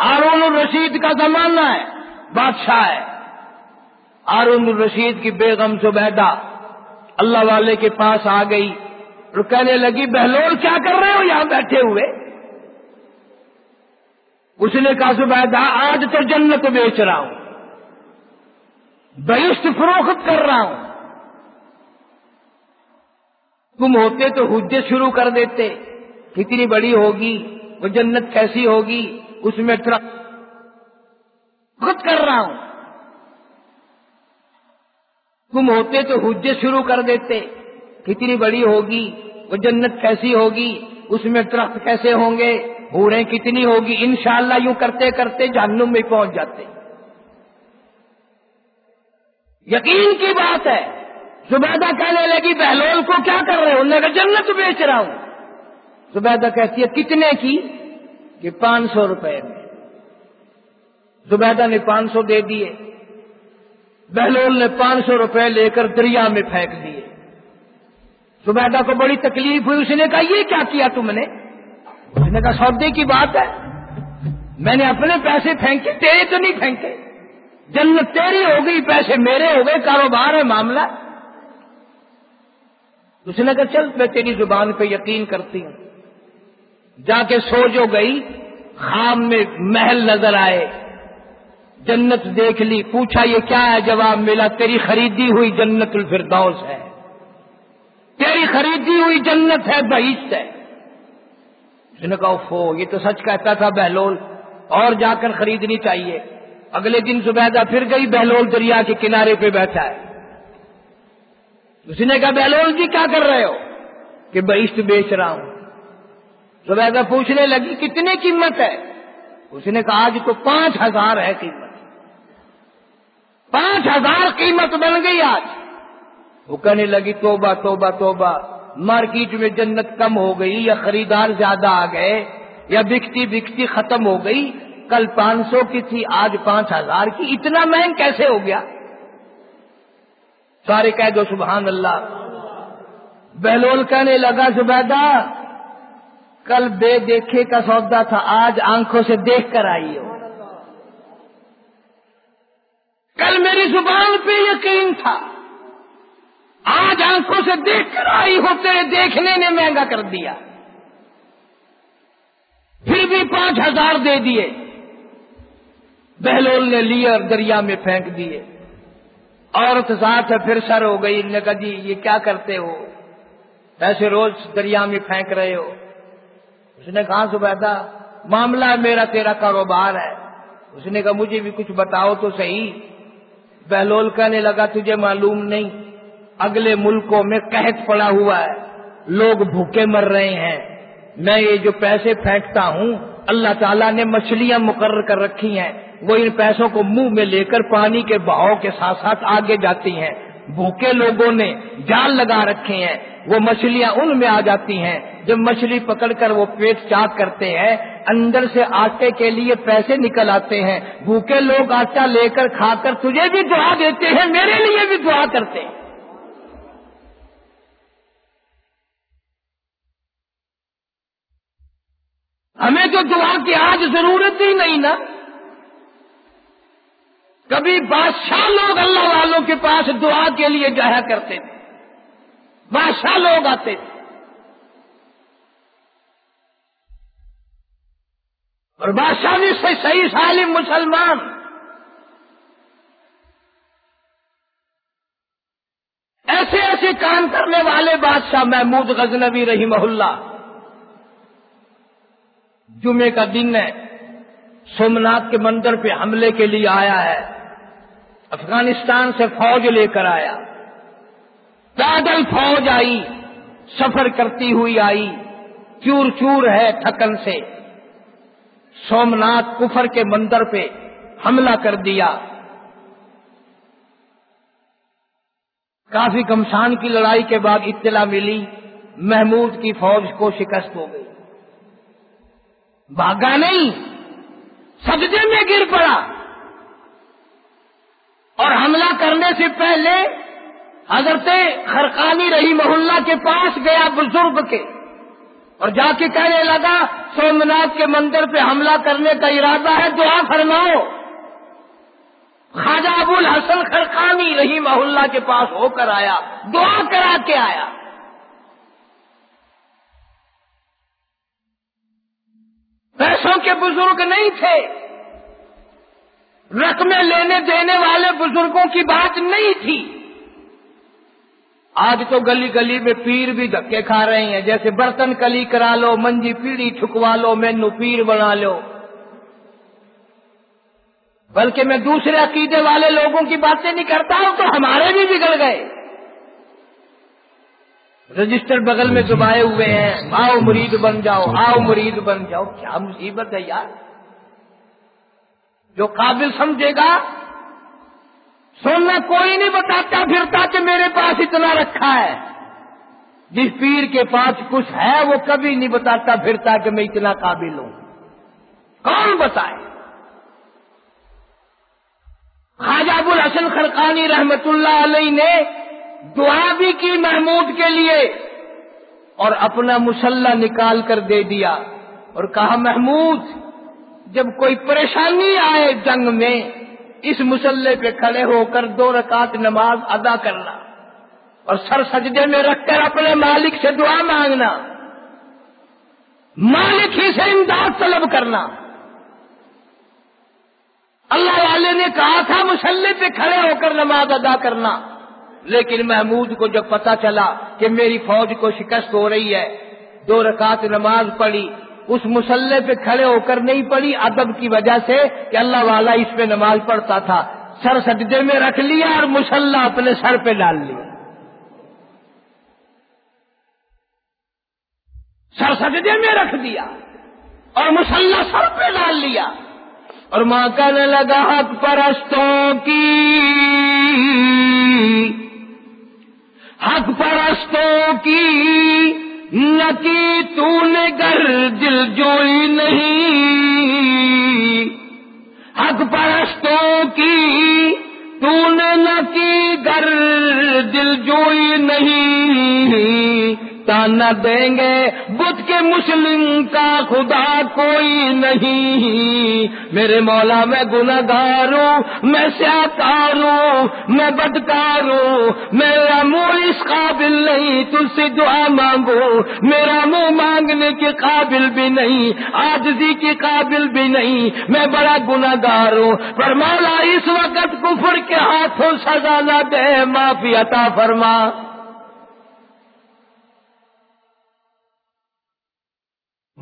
ہارون الرشید کا زمانہ ہے، بادشاہ ہے۔ ہارون الرشید کی بیگم زبیدہ اللہ والے کے پاس آ گئی اور کہنے لگی، بہلول کیا کر رہے ہو یہاں بیٹھے ہوئے؟ اس نے کہا، زبیدہ، آج تو جنت بیچ رہا ہوں۔ بہشت فروخت کر رہا ہوں۔ تم ہوتے تو حجت شروع کر دیتے۔ کتنی بڑی ہوگی، وہ جنت کیسی ہوگی، اس میں خود کر رہا ہوں۔ تم ہوتے تو حجت شروع کر دیتے۔ کتنی بڑی ہوگی، وہ جنت کیسی ہوگی، اس میں درخت کیسے ہوں گے۔ بورے کتنی ہوگی، انشاءاللہ یوں کرتے کرتے جہنم میں پہنچ جاتے۔ یقین کی بات ہے۔ زبیدہ کہنے لگی، بہلول کو کیا کر رہے ہو؟ انہوں نے کہا، جنت بیچ رہا ہوں۔ زبیدہ کہتی ہے، کتنے کی؟ کہ پانچ سو روپئے میں۔ زبیدہ نے پانچ سو دے دیے۔ بہلول نے پانچ سو روپئے لے کر دریا میں پھینک دیے۔ زبیدہ کو بڑی تکلیف ہوئی۔ اس نے کہا، یہ کیا کیا تم نے؟ اس نے کہا، سودے کی بات ہے۔ میں نے اپنے پیسے پھینکے، تیرے تو نہیں پھینکے۔ جنت تیری ہو گئی، پیسے میرے ہو گئے، کاروبار ہے، معاملہ اس نے کہا، چل، میں تیری زبان پہ یقین کرتی ہوں۔ جا کے سو جو گئی، خام میں محل نظر آئے۔ جنت دیکھ لی، پوچھا، یہ کیا ہے؟ جواب ملا، تیری خریدی ہوئی جنت الفردوس ہے۔ تیری خریدی ہوئی جنت ہے، بہشت ہے۔ اس نے کہا فو یہ تو سچ کہتا تھا بہلول، اور جا کر خریدنی چاہیے۔ اگلے دن زبیدہ پھر گئی بہلول دریا کے کنارے پہ بیٹھا ہے۔ اس نے کہا، بہلول جی کیا کر رہے ہو؟ کہ بہشت بیچ رہا ہوں۔ زبیدہ پوچھنے لگی کتنے قیمت ہے؟ اس نے کہا، آج تو پانچ ہزار ہے قیمت۔ پانچ ہزار قیمت بن گئی آج۔ وہ کہنے لگی، توبہ توبہ توبہ۔ مارکیٹ میں جنت کم ہو گئی یا خریدار زیادہ آ گئے یا بکتی بکتی ختم ہو گئی کل پانچ سو کی تھی، آج پانچ ہزار کی۔ اتنا مہنگ کیسے ہو گیا؟ سارے کہہ دو، سبحان اللہ۔ بہلول کہنے لگا، زبیدہ، کل بے دیکھے کا سودا تھا، آج آنکھوں سے دیکھ کر آئی ہو۔ کل میری زبان پہ یقین تھا، آج آنکھوں سے دیکھ کر آئی ہو، تیرے دیکھنے نے مہنگا کر دیا۔ پھر بھی پانچ ہزار دے دیے۔ بہلول نے لیے اور دریا میں پھینک دیے۔ عورت ذات ہے، پھر سر ہو گئی۔ نے کہا جی یہ کیا کرتے ہو؟ ایسے روز دریا میں پھینک رہے ہو۔ اس نے کہا سبیدا معاملہ میرا تیرا کاروبار ہے۔ اس نے کہا، مجھے بھی کچھ بتاؤ تو صحیح۔ بہلول کہنے لگا، تجھے معلوم نہیں۔ اگلے ملکوں میں قحط پڑا ہوا ہے۔ لوگ بھوکے مر رہے ہیں۔ میں یہ جو پیسے پھینکتا ہوں، اللہ تعالیٰ نے مچھلیاں مقرر کر رکھی ہیں۔ وہ ان پیسوں کو منہ میں لے کر پانی کے بہاؤ کے ساتھ ساتھ آگے جاتی ہیں۔ بھوکے لوگوں نے جال لگا رکھے ہیں۔ وہ مچھلیاں ان میں آ جاتی ہیں۔ جب مچھلی پکڑ کر وہ پیٹ چاک کرتے ہیں، اندر سے آٹے کے لیے پیسے نکل آتے ہیں۔ بھوکے لوگ آٹا لے کر کھا کر تجھے بھی دعا دیتے ہیں، میرے لیے بھی دعا کرتے ہیں۔ ہمیں تو دعا کی آج ضرورت ہی نہیں نا۔ کبھی بادشاہ لوگ اللہ والوں کے پاس دعا کے لیے جایا کرتے تھے۔ بادشاہ لوگ آتے تھے۔ اور بادشاہ بھی سے صحیح سالم مسلمان۔ ایسے ایسے کام کرنے والے بادشاہ محمود غزنوی رحمہ اللہ۔ جمعے کا دن ہے۔ سومنات کے مندر پہ حملے کے لیے آیا ہے۔ افغانستان سے فوج لے کر آیا۔ پیدل فوج آئی، سفر کرتی ہوئی آئی۔ چور چور ہے تھکن سے۔ سومنات کفر کے مندر پہ حملہ کر دیا۔ کافی کمسان کی لڑائی کے بعد اطلاع ملی۔ محمود کی فوج کو شکست ہو گئی۔ بھاگا نہیں، سجدے میں گر پڑا۔ اور حملہ کرنے سے پہلے حضرت خرقانی رہی محلہ کے پاس گیا بزرگ کے۔ اور جا کے کہنے لگا، سومنات کے مندر پہ حملہ کرنے کا ارادہ ہے، دعا فرماؤ۔ خواجہ ابو الحسن خرقانی رہی محلہ کے پاس ہو کر آیا، دعا کرا کے آیا۔ پیسوں کے بزرگ نہیں تھے۔ رقمیں لینے دینے والے بزرگوں کی بات نہیں تھی۔ آج تو گلی گلی میں پیر بھی دھکے کھا رہے ہیں۔ جیسے برتن کلی کرا لو، منجی پیڑی ٹھکوا لو، مینو پیر بنا لو۔ بلکہ میں دوسرے عقیدے والے لوگوں کی باتیں نہیں کرتا ہوں تو ہمارے بھی بگڑ گئے۔ رجسٹر بغل میں دبائے ہوئے ہیں۔ آؤ مرید بن جاؤ، آؤ مرید بن جاؤ۔ کیا مصیبت ہے یار؟ جو قابل سمجھے گا، سننا کوئی نہیں بتاتا، پھرتا کہ میرے پاس اتنا رکھا ہے۔ جس پیر کے پاس کچھ ہے، وہ کبھی نہیں بتاتا، پھرتا کہ میں اتنا قابل ہوں۔ کون بتائے؟ خواجہ ابو الحسن خرقانی رحمت اللہ علیہ نے دعا بھی کی محمود کے لیے اور اپنا مسلح نکال کر دے دیا اور کہا، محمود، جب کوئی پریشانی آئے جنگ میں، اس مسلح پہ کھڑے ہو کر دو رکعت نماز ادا کرنا اور سر سجدے میں رکھ کر اپنے مالک سے دعا مانگنا، مالک ہی سے امداد طلب کرنا. اللہ والے نے کہا تھا، مسلح پہ کھڑے ہو کر نماز ادا کرنا. لیکن محمود کو جب پتا چلا کہ میری فوج کو شکست ہو رہی ہے، دو رکعت نماز پڑھی، اس مسلح پہ کھڑے ہو کر نہیں پڑی ادب کی وجہ سے کہ اللہ والا اس پہ نماز پڑھتا تھا۔ سر سجدے میں رکھ لیا اور مسلح اپنے سر پہ ڈال لیا۔ سر سجدے میں رکھ دیا اور مسلح سر پہ ڈال لیا۔ اور ماں کہنے لگا، حق پرستوں کی حق پرستوں کی نکی تو نے گر دل جوئی نہیں۔ حق پرستوں کی تو نے نکی گر دل جوئی نہیں۔ تانا دیں گے۔ بدھ کے مسلم کا خدا کوئی نہیں۔ میرے مولا میں گناگار ہوں، میں سیاکار ہوں، میں بدکار ہوں۔ میرا منہ اس قابل نہیں تم سے دعا مانگو۔ میرا منہ مانگنے کے قابل بھی نہیں، آجزی کے قابل بھی نہیں۔ میں بڑا گناگار ہوں۔ پر مولا اس وقت کفر کے ہاتھوں سزا نہ دے، معافی عطا فرما۔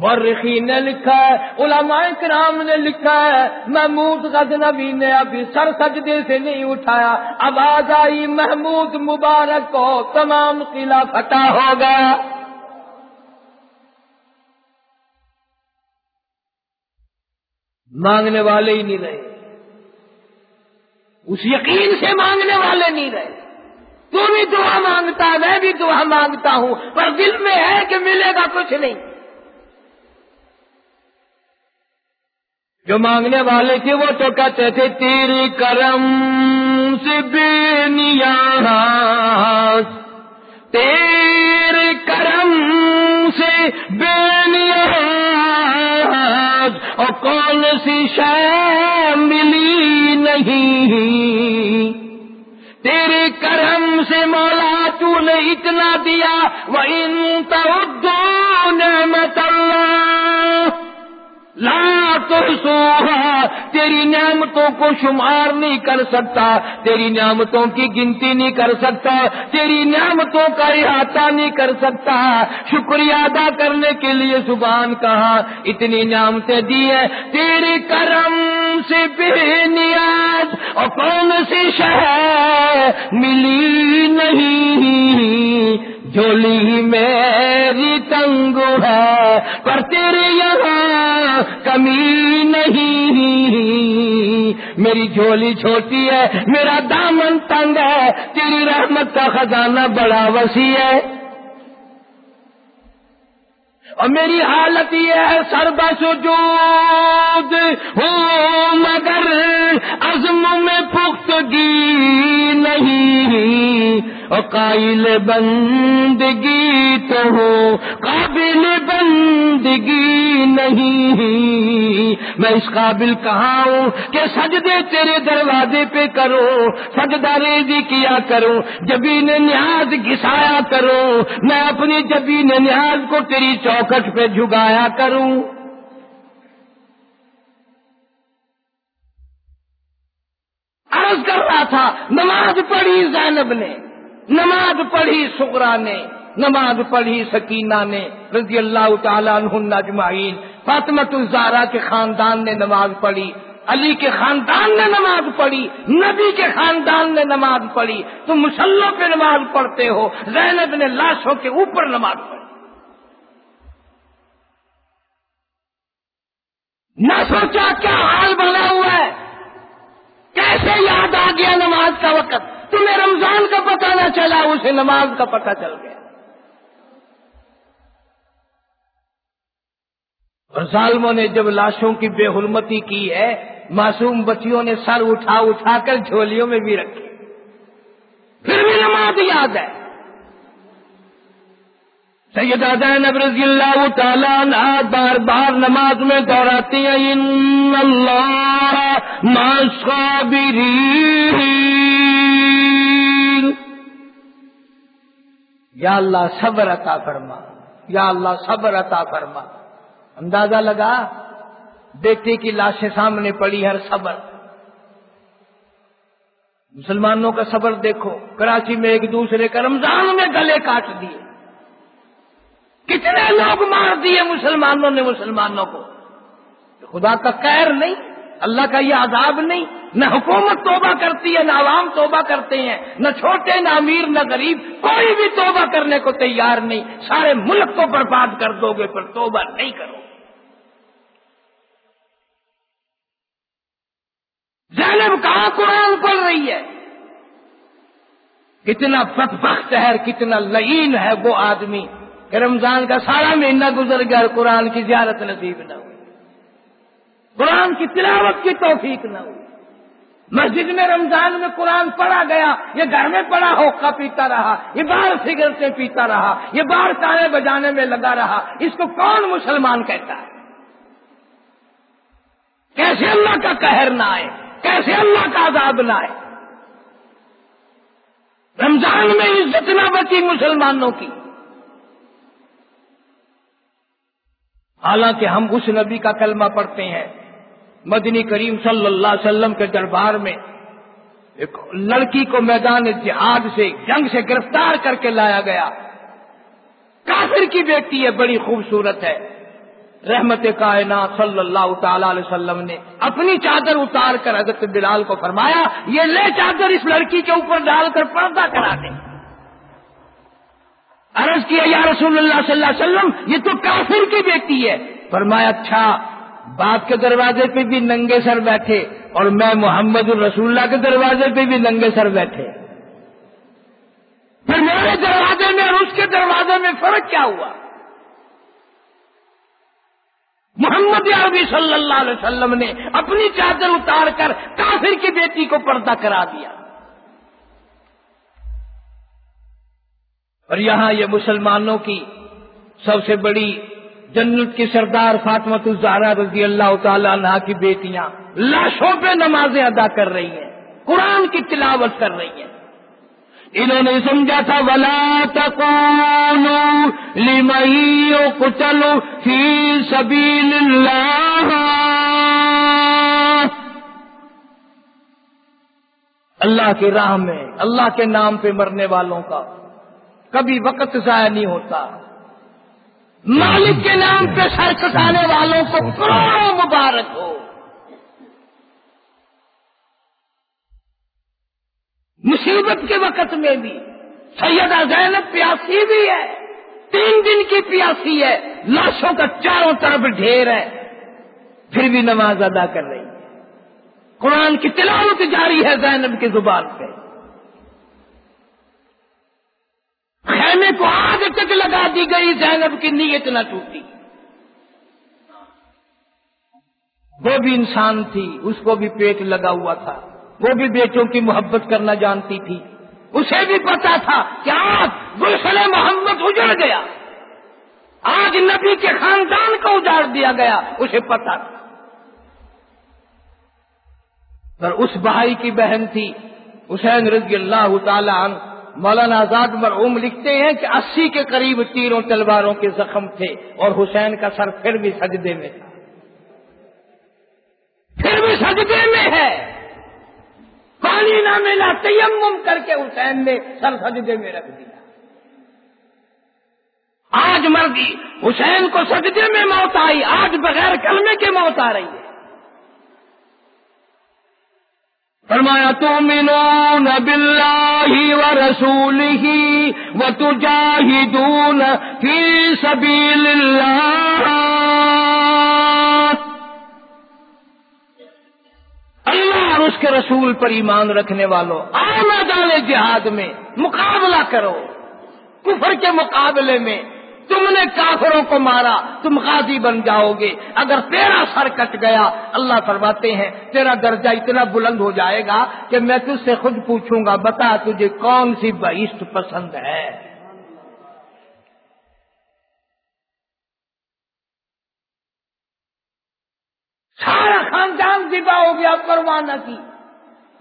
مرخین نے لکھا ہے، علماء کرام نے لکھا ہے، محمود غزنبی نے ابھی سر سجدے سے نہیں اٹھایا۔ اب آ محمود مبارک کو تمام قلعہ فتح ہو گیا۔ مانگنے والے ہی نہیں رہے۔ اس یقین سے مانگنے والے نہیں رہے۔ تو بھی دعا مانگتا ہے، میں بھی دعا مانگتا ہوں، پر دل میں ہے کہ ملے گا کچھ نہیں۔ جو مانگنے والے تھے وہ تو کہتے تھے، تیری کرم سے بے نیاز تیرے کرم سے بے نیاز، اور کون سی شے ملی نہیں؟ تیرے کرم سے مولا تو نے اتنا دیا وہ ان نعمت اللہ لا تو سوہا تیری نعمتوں کو شمار نہیں کر سکتا۔ تیری نعمتوں کی گنتی نہیں کر سکتا۔ تیری نعمتوں کا احاطہ نہیں کر سکتا۔ شکریہ ادا کرنے کے لیے زبان کہا اتنی نعمتیں دی ہے تیرے کرم سے بے نیاز اور کون سی شہر ملی نہیں۔ جھولی میری تنگ ہے، پر تیرے یہاں کمی نہیں۔ میری جھولی چھوٹی ہے، میرا دامن تنگ ہے، تیری رحمت کا خزانہ بڑا وسیع ہے۔ اور میری حالت یہ ہے سردا سجود ہوں، مگر عزم میں پختگی نہیں اور قائل بندگی تو ہو قابل بندگی نہیں۔ میں اس قابل کہاں ہوں کہ سجدے تیرے دروازے پہ کرو سجدہ ریزی کیا کرو جبین نیاز گسایا کرو میں اپنی جبین نیاز کو تیری چوکٹ پہ جھگایا کروں۔ عرض کر رہا تھا، نماز پڑھی زینب نے، نماز پڑھی سغرا نے۔ نماز پڑھی سکینہ نے رضی اللہ تعالیٰ عنہ اجمعین فاطمت الزارا کے خاندان نے نماز پڑھی، علی کے خاندان نے نماز پڑھی، نبی کے خاندان نے نماز پڑھی، تم مسلح پہ نماز پڑھتے ہو، زینب نے لاشوں کے اوپر نماز پڑھی۔ نہ سوچا کیا حال بنا ہوا ہے۔ کیسے یاد آ گیا نماز کا وقت؟ تمہیں رمضان کا پتہ نہ چلا، اسے نماز کا پتہ چل گیا۔ اور ظالموں نے جب لاشوں کی بے حرمتی کی ہے، معصوم بچیوں نے سر اٹھا اٹھا کر جھولیوں میں بھی رکھی پھر بھی نماز یاد ہے۔ سید زینب رضی اللہ تعالیٰ بار بار نماز میں دوہراتی ہیں، ان اللہ یا اللہ صبر عطا فرما، یا اللہ صبر عطا فرما۔ اندازہ لگا بیٹے کی لاشیں سامنے پڑی ہر صبر مسلمانوں کا صبر دیکھو، کراچی میں ایک دوسرے کا رمضان میں گلے کاٹ دیے۔ کتنے لوگ مار دیے مسلمانوں نے مسلمانوں کو۔ خدا کا قہر نہیں، اللہ کا یہ عذاب نہیں۔ نہ حکومت توبہ کرتی ہے، نہ عوام توبہ کرتے ہیں۔ نہ چھوٹے، نہ امیر، نہ غریب، کوئی بھی توبہ کرنے کو تیار نہیں۔ سارے ملک کو برباد کر دو گے، پر توبہ نہیں کرو۔ زینب کہاں قرآن پڑھ رہی ہے؟ کتنا بدبخت ہے کتنا لئین ہے وہ آدمی کہ رمضان کا سارا مہینہ گزر گیا اور قرآن کی زیارت نصیب نہ ہوئی۔ قرآن کی تلاوت کی توفیق نہ ہوئی۔ مسجد میں رمضان میں قرآن پڑھا گیا، یہ گھر میں پڑا ہوکا پیتا رہا، یہ باہر سگریٹیں پیتا رہا، یہ باہر تانے بجانے میں لگا رہا، اس کو کون مسلمان کہتا ہے؟ کیسے اللہ کا قہر نہ آئے؟ کیسے اللہ کا عذاب نہ آئے؟ رمضان میں عزت نہ بچی مسلمانوں کی۔ حالانکہ ہم اس نبی کا کلمہ پڑھتے ہیں، مدنی کریم صلی اللہ علیہ وسلم کے دربار میں ایک لڑکی کو میدان جہاد سے، جنگ سے گرفتار کر کے لایا گیا۔ کافر کی بیٹی ہے بڑی خوبصورت ہے۔ رحمت کائنات صلی اللہ تعالی علیہ وسلم نے اپنی چادر اتار کر حضرت بلال کو فرمایا، یہ لے چادر اس لڑکی کے اوپر ڈال کر پردہ کرا دیں عرض کیا، یا رسول اللہ صلی اللہ علیہ وسلم، یہ تو کافر کی بیٹی ہے۔ فرمایا اچھا باپ کے دروازے پہ بھی ننگے سر بیٹھے اور میں محمد الرسول اللہ کے دروازے پہ بھی ننگے سر بیٹھے۔ پھر میرے دروازے میں اور اس کے دروازے میں فرق کیا ہوا؟ محمد عربی صلی اللہ علیہ وسلم نے اپنی چادر اتار کر کافر کی بیٹی کو پردہ کرا دیا۔ اور یہاں یہ مسلمانوں کی سب سے بڑی جنت کی سردار فاطمت الزہرا رضی اللہ تعالی عنہ کی بیٹیاں لاشوں پہ نمازیں ادا کر رہی ہیں، قرآن کی تلاوت کر رہی ہیں۔ انہوں نے سمجھا تھا، ولا کو چلو فی سبیل اللہ اللہ کی راہ میں، اللہ کے نام پہ مرنے والوں کا کبھی وقت ضائع نہیں ہوتا۔ مالک کے نام پہ سر کٹانے والوں کو کروڑوں مبارک ہو۔ مصیبت کے وقت میں بھی۔ سیدہ زینب پیاسی بھی ہے۔ تین دن کی پیاسی ہے۔ لاشوں کا چاروں طرف ڈھیر ہے۔ پھر بھی نماز ادا کر رہی ہے۔ قرآن کی تلاوت جاری ہے زینب کی زبان پہ۔ خیمے کو آگ تک لگا دی گئی، زینب کی نیت نہ ٹوٹی۔ وہ بھی انسان تھی، اس کو بھی پیٹ لگا ہوا تھا۔ وہ بھی بیٹوں کی محبت کرنا جانتی تھی۔ اسے بھی پتا تھا کہ آج گلشن محمد اجڑ گیا۔ آج نبی کے خاندان کو اجاڑ دیا گیا، اسے پتا تھا۔ پر اس بھائی کی بہن تھی، حسین رضی اللہ تعالی عنہ۔ مولانا آزاد مرعوم لکھتے ہیں کہ اسی کے قریب تیروں تلواروں کے زخم تھے اور حسین کا سر پھر بھی سجدے میں تھا۔ پھر بھی سجدے میں ہے۔ پانی نہ ملا تیمم کر کے حسین نے سر سجدے میں رکھ دیا۔ آج مرضی، حسین کو سجدے میں موت آئی، آج بغیر کلمے کے موت آ رہی ہے۔ فرمایا تو مینو بلّہ و رسول ہی و تجاہدون فی سبیل اللہ۔ اللہ اور اس کے رسول پر ایمان رکھنے والوں آنا جانے جہاد میں، مقابلہ کرو۔ کفر کے مقابلے میں، تم نے کافروں کو مارا، تم غازی بن جاؤ گے اگر تیرا سر کٹ گیا، اللہ فرماتے ہیں، تیرا درجہ اتنا بلند ہو جائے گا کہ میں تجھ سے خود پوچھوں گا، بتا تجھے کون سی بہشت پسند ہے۔ سارا خاندان ذبح ہو گیا پروانہ کی۔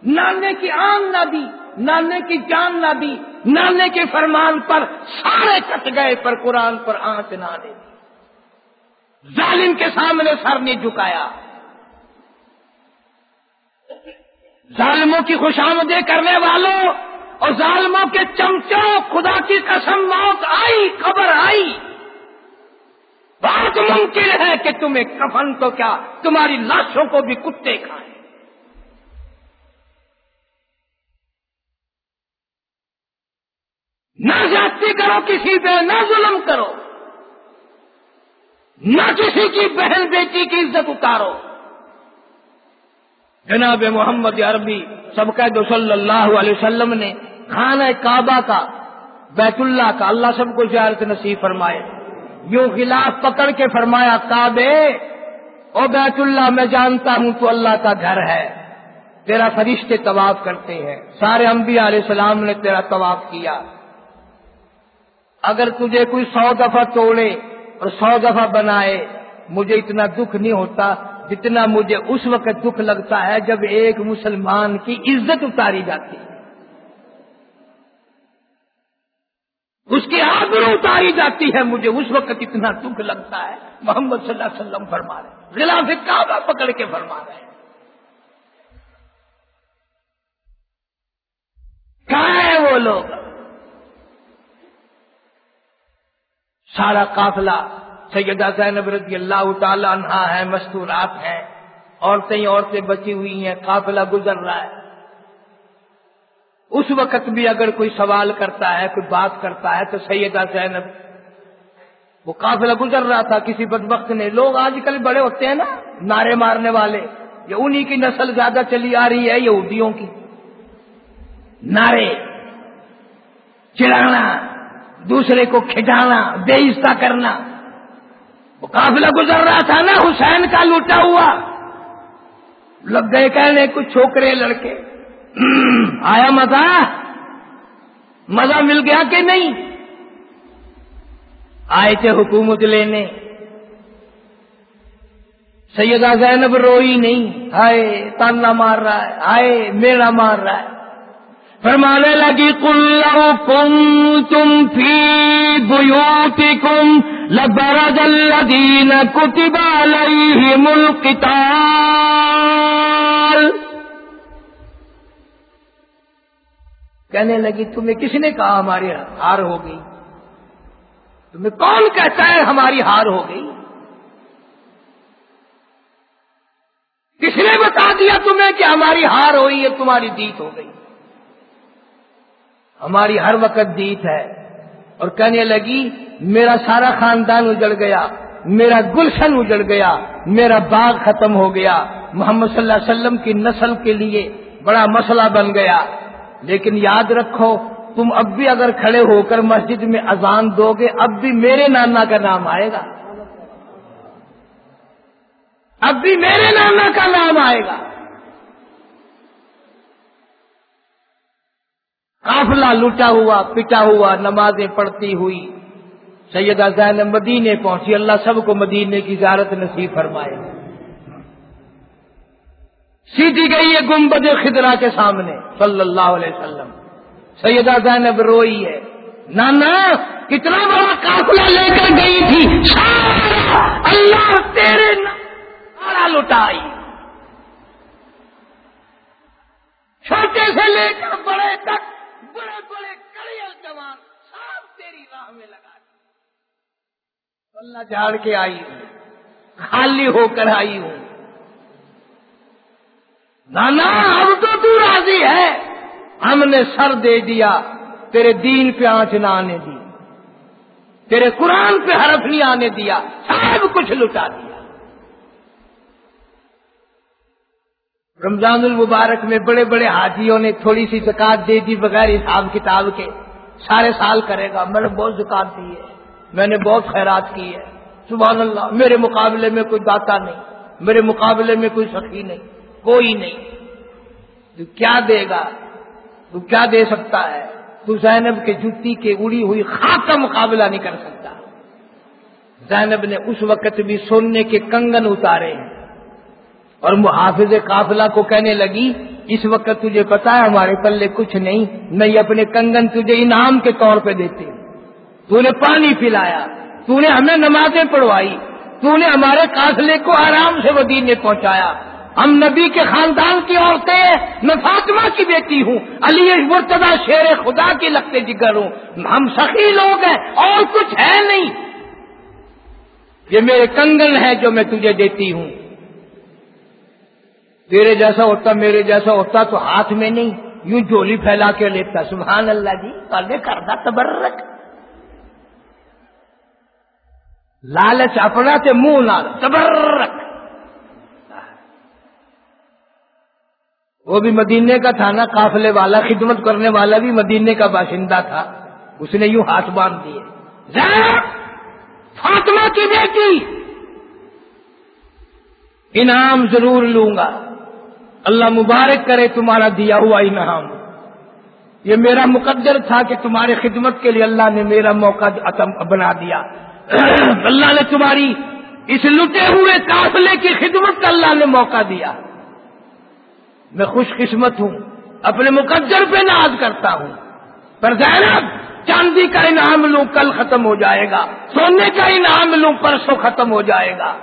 نانے کی آن نہ دی، نانے کی جان نہ دی، نانے کے فرمان پر سارے کٹ گئے پر قرآن پر آنچ نہ دے ظالم کے سامنے سر نہیں جھکایا۔ ظالموں کی خوش آمدے کرنے والوں اور ظالموں کے چمچوں، خدا کی قسم، موت آئی، خبر آئی۔ بات ممکن ہے کہ تمہیں کفن تو کیا تمہاری لاشوں کو بھی کتے کھائیں۔ نہ جاتی کرو کسی پہ، نہ ظلم کرو۔ نہ کسی کی بہن بیٹی کی عزت اتارو۔ جناب محمد عربی سب کا صلی اللہ علیہ وسلم نے خانہ کعبہ کا، بیت اللہ کا، اللہ سب کو زیارت نصیب فرمائے۔ یوں خلاف پکڑ کے فرمایا کعبے او بیت اللہ، میں جانتا ہوں تو اللہ کا گھر ہے۔ تیرا فرشتے طواف کرتے ہیں۔ سارے انبیاء علیہ السلام نے تیرا طواف کیا۔ اگر تجھے کوئی سو دفعہ توڑے اور سو دفعہ بنائے، مجھے اتنا دکھ نہیں ہوتا جتنا مجھے اس وقت دکھ لگتا ہے جب ایک مسلمان کی عزت اتاری جاتی ہے۔ اس کی آبرو اتاری جاتی ہے، مجھے اس وقت اتنا دکھ لگتا ہے۔ محمد صلی اللہ علیہ وسلم فرما رہے غلاف کعبہ پکڑ کے فرما رہے کہاں ہے وہ لوگ؟ سارا قافلہ سیدہ زینب رضی اللہ تعالی عنہ ہے مستورات ہیں۔ عورتیں عورتیں بچی ہوئی ہیں، قافلہ گزر رہا ہے۔ اس وقت بھی اگر کوئی سوال کرتا ہے، کوئی بات کرتا ہے تو سیدہ زینب وہ قافلہ گزر رہا تھا، کسی بدبخت نے۔ لوگ آج کل بڑے ہوتے ہیں نا، نعرے مارنے والے۔ یہ انہی کی نسل زیادہ چلی آ رہی ہے، یہودیوں کی۔ نعرے چڑانا دوسرے کو کھٹانا بے کرنا۔ وہ قافلہ گزر رہا تھا نا، حسین کا لوٹا ہوا۔ لگ گئے کہنے کچھ چھوکرے، لڑکے۔ آیا مزہ؟ مزہ مل گیا کہ نہیں؟ آئے تھے حکومت لینے۔ سیدہ زینب روئی نہیں۔ ہائے، تانا مار رہا ہے۔ ہائے میرا مار رہا ہے۔ فرمانے لگی کلو کم تم فی بوتی کم لبرد الدین کتبا لئی ملک کہنے لگی، تمہیں کس نے کہا ہماری ہار ہو گئی؟ تمہیں کون کہتا ہے ہماری ہار ہو گئی؟ کس نے بتا دیا تمہیں کہ ہماری ہار ہوئی ہے، تمہاری جیت ہو گئی؟ ہماری ہر وقت جیت ہے۔ اور کہنے لگی، میرا سارا خاندان اجڑ گیا، میرا گلشن اجڑ گیا، میرا باغ ختم ہو گیا۔ محمد صلی اللہ علیہ وسلم کی نسل کے لیے بڑا مسئلہ بن گیا۔ لیکن یاد رکھو، تم اب بھی اگر کھڑے ہو کر مسجد میں اذان دو گے، اب بھی میرے نانا کا نام آئے گا۔ اب بھی میرے نانا کا نام آئے گا۔ قافلہ لوٹا ہوا، پٹا ہوا، نمازیں پڑھتی ہوئی۔ سیدہ زین مدینے پہنچی، اللہ سب کو مدینے کی زیارت نصیب فرمائے۔ سیدھی گئی ہے گنبد خدرا کے سامنے، صلی اللہ علیہ وسلم۔ سیدہ زینب روئی ہے۔ نانا، کتنا بڑا قافلہ لے کر گئی تھی۔ اللہ تیرے سارا لٹائی۔ چھوٹے سے لے کر بڑے تک، بڑے بڑے کڑیل جوان، سب تیری راہ میں لگا اللہ جھاڑ کے آئی ہوں۔ خالی ہو کر آئی ہوں۔ نانا اب تو تو راضی ہے ہم نے سر دے دیا، تیرے دین پہ آنچ نہ آنے دی۔ تیرے قرآن پہ حرف نہیں آنے دیا، سب کچھ لٹا دیا۔ رمضان المبارک میں بڑے بڑے حاجیوں نے تھوڑی سی زکات دے دی بغیر حساب کتاب کے۔ سارے سال کرے گا، میں نے بہت زکات دی ہے۔ میں نے بہت خیرات کی ہے۔ سبحان اللہ، میرے مقابلے میں کوئی داتا نہیں، میرے مقابلے میں کوئی سخی نہیں۔ کوئی نہیں۔ تو کیا دے گا؟ تو کیا دے سکتا ہے؟ تو زینب کے جتی کے اڑی ہوئی خاک کا مقابلہ نہیں کر سکتا۔ زینب نے اس وقت بھی سونے کے کنگن اتارے۔ ہیں اور محافظ قافلہ کو کہنے لگی، اس وقت تجھے پتا ہے ہمارے پلے کچھ نہیں، میں یہ اپنے کنگن تجھے انعام کے طور پہ دیتی ہوں۔ تو نے پانی پلایا تو نے ہمیں نمازیں پڑھوائی تو نے ہمارے قافلے کو آرام سے مدینے پہنچایا۔ ہم نبی کے خاندان کی عورتیں، میں فاطمہ کی بیٹی ہوں، علی مرتدہ شیر خدا کی لگتے جگر ہوں۔ ہم سخی لوگ ہیں، اور کچھ ہے نہیں۔ یہ میرے کنگن ہے جو میں تجھے دیتی ہوں۔ تیرے جیسا ہوتا، میرے جیسا ہوتا تو ہاتھ میں نہیں۔ یوں جولی پھیلا کے لیتا، سبحان اللہ جی پہلے کرتا تبرک۔ لالچ اپنا سے منہ نہ تبرک۔ وہ بھی مدینے کا تھا نا، قافلے والا، خدمت کرنے والا بھی مدینے کا باشندہ تھا۔ اس نے یوں ہاتھ باندھ دیے۔ فاطمہ کی بیٹی! انعام ضرور لوں گا۔ اللہ مبارک کرے تمہارا دیا ہوا انعام۔ یہ میرا مقدر تھا کہ تمہاری خدمت کے لیے اللہ نے میرا موقع بنا دیا۔ اللہ نے تمہاری اس لٹے ہوئے قافلے کی خدمت کا اللہ نے موقع دیا۔ میں خوش قسمت ہوں، اپنے مقدر پہ ناز کرتا ہوں۔ پر زینب، چاندی کا انعام لوں، کل ختم ہو جائے گا۔ سونے کا انعام لوں، پرسوں ختم ہو جائے گا۔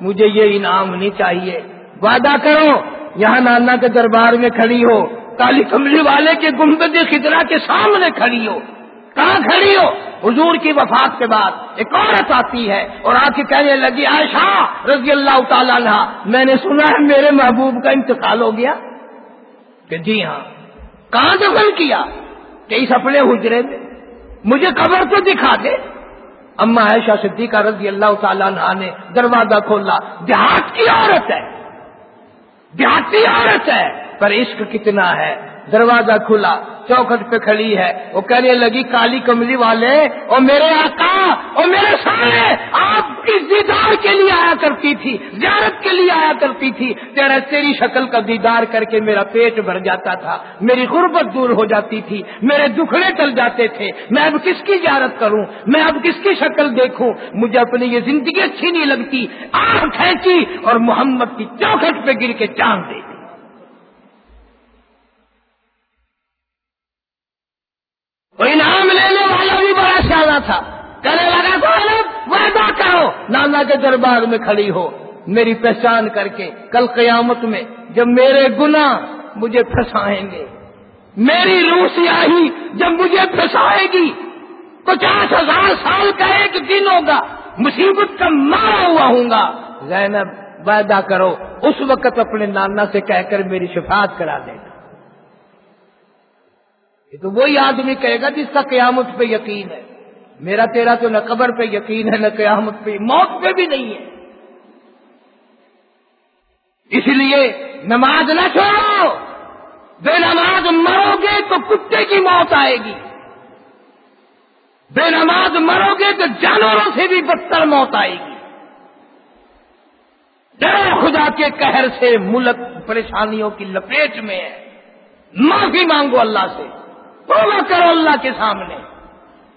مجھے یہ انعام نہیں چاہیے۔ وعدہ کرو، یہاں نانا کے دربار میں کھڑی ہو۔ کالی کملی والے کے گنبد خطرہ کے سامنے کھڑی ہو۔ کہاں کھڑی ہو؟ حضور کی وفات کے بعد ایک عورت آتی ہے اور آ کے کہنے لگی، عائشہ رضی اللہ تعالیٰ عنہ، میں نے سنا ہے میرے محبوب کا انتقال ہو گیا۔ کہ جی ہاں۔ کہاں دفن کیا؟ کہ اس اپنے حجرے میں۔ مجھے قبر تو دکھا دے۔ اما عائشہ صدیقہ رضی اللہ تعالیٰ عنہ نے دروازہ کھولا۔ دیہات کی عورت ہے۔ دیہاتی عورت ہے۔ پر عشق کتنا ہے۔ دروازہ کھلا، چوکھٹ پہ کھڑی ہے۔ وہ کہنے لگی، کالی کملی والے، اور میرے آقا، اور میرے سامنے آپ کی دیدار کے لیے آیا کرتی تھی، زیارت کے لیے آیا کرتی تھی۔ تیرا، تیری شکل کا دیدار کر کے میرا پیٹ بھر جاتا تھا، میری غربت دور ہو جاتی تھی، میرے دکھڑے ٹل جاتے تھے۔ میں اب کس کی زیارت کروں؟ میں اب کس کی شکل دیکھوں؟ مجھے اپنی یہ زندگی اچھی نہیں لگتی، آنکھ کھینچی اور محمد کی چوکھٹ پہ گر کے چاند دے نانا کے دربار میں کھڑی ہو، میری پہچان کر کے کل قیامت میں جب میرے گنا مجھے پھنسائیں گے۔ میری روح سیاہی جب مجھے پھنسائے گی، پچاس ہزار سال کا ایک دن ہوگا، مصیبت کا مارا ہوا ہوں گا۔ زینب، وعدہ کرو، اس وقت اپنے نانا سے کہہ کر میری شفاعت کرا دینا یہ تو وہی آدمی کہے گا جس کا قیامت پہ یقین ہے۔ میرا تیرا تو نہ قبر پہ یقین ہے، نہ قیامت پہ، موت پہ بھی نہیں ہے۔ اس لیے نماز نہ چھوڑو۔ بے نماز مرو گے تو کتے کی موت آئے گی۔ بے نماز مرو گے تو جانوروں سے بھی بدتر موت آئے گی۔ ڈر خدا کے قہر سے، ملک پریشانیوں کی لپیٹ میں ہے۔ معافی مانگو اللہ سے۔ توبہ کرو اللہ کے سامنے۔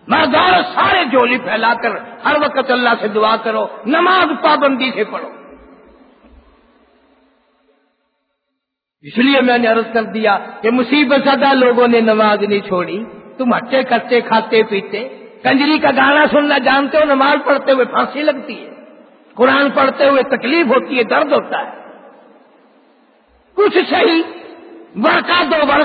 مردار سارے جولی پھیلا کر ہر وقت اللہ سے دعا کرو، نماز پابندی سے پڑھو۔ اس لیے میں نے عرض کر دیا کہ مصیبت زدہ لوگوں نے نماز نہیں چھوڑی۔ تم ہٹے، کرتے، کھاتے، پیتے۔ کنجری کا گانا سننا جانتے ہو، نماز پڑھتے ہوئے پھانسی لگتی ہے۔ قرآن پڑھتے ہوئے تکلیف ہوتی ہے، درد ہوتا ہے۔ کچھ صحیح ورکا دو ورکا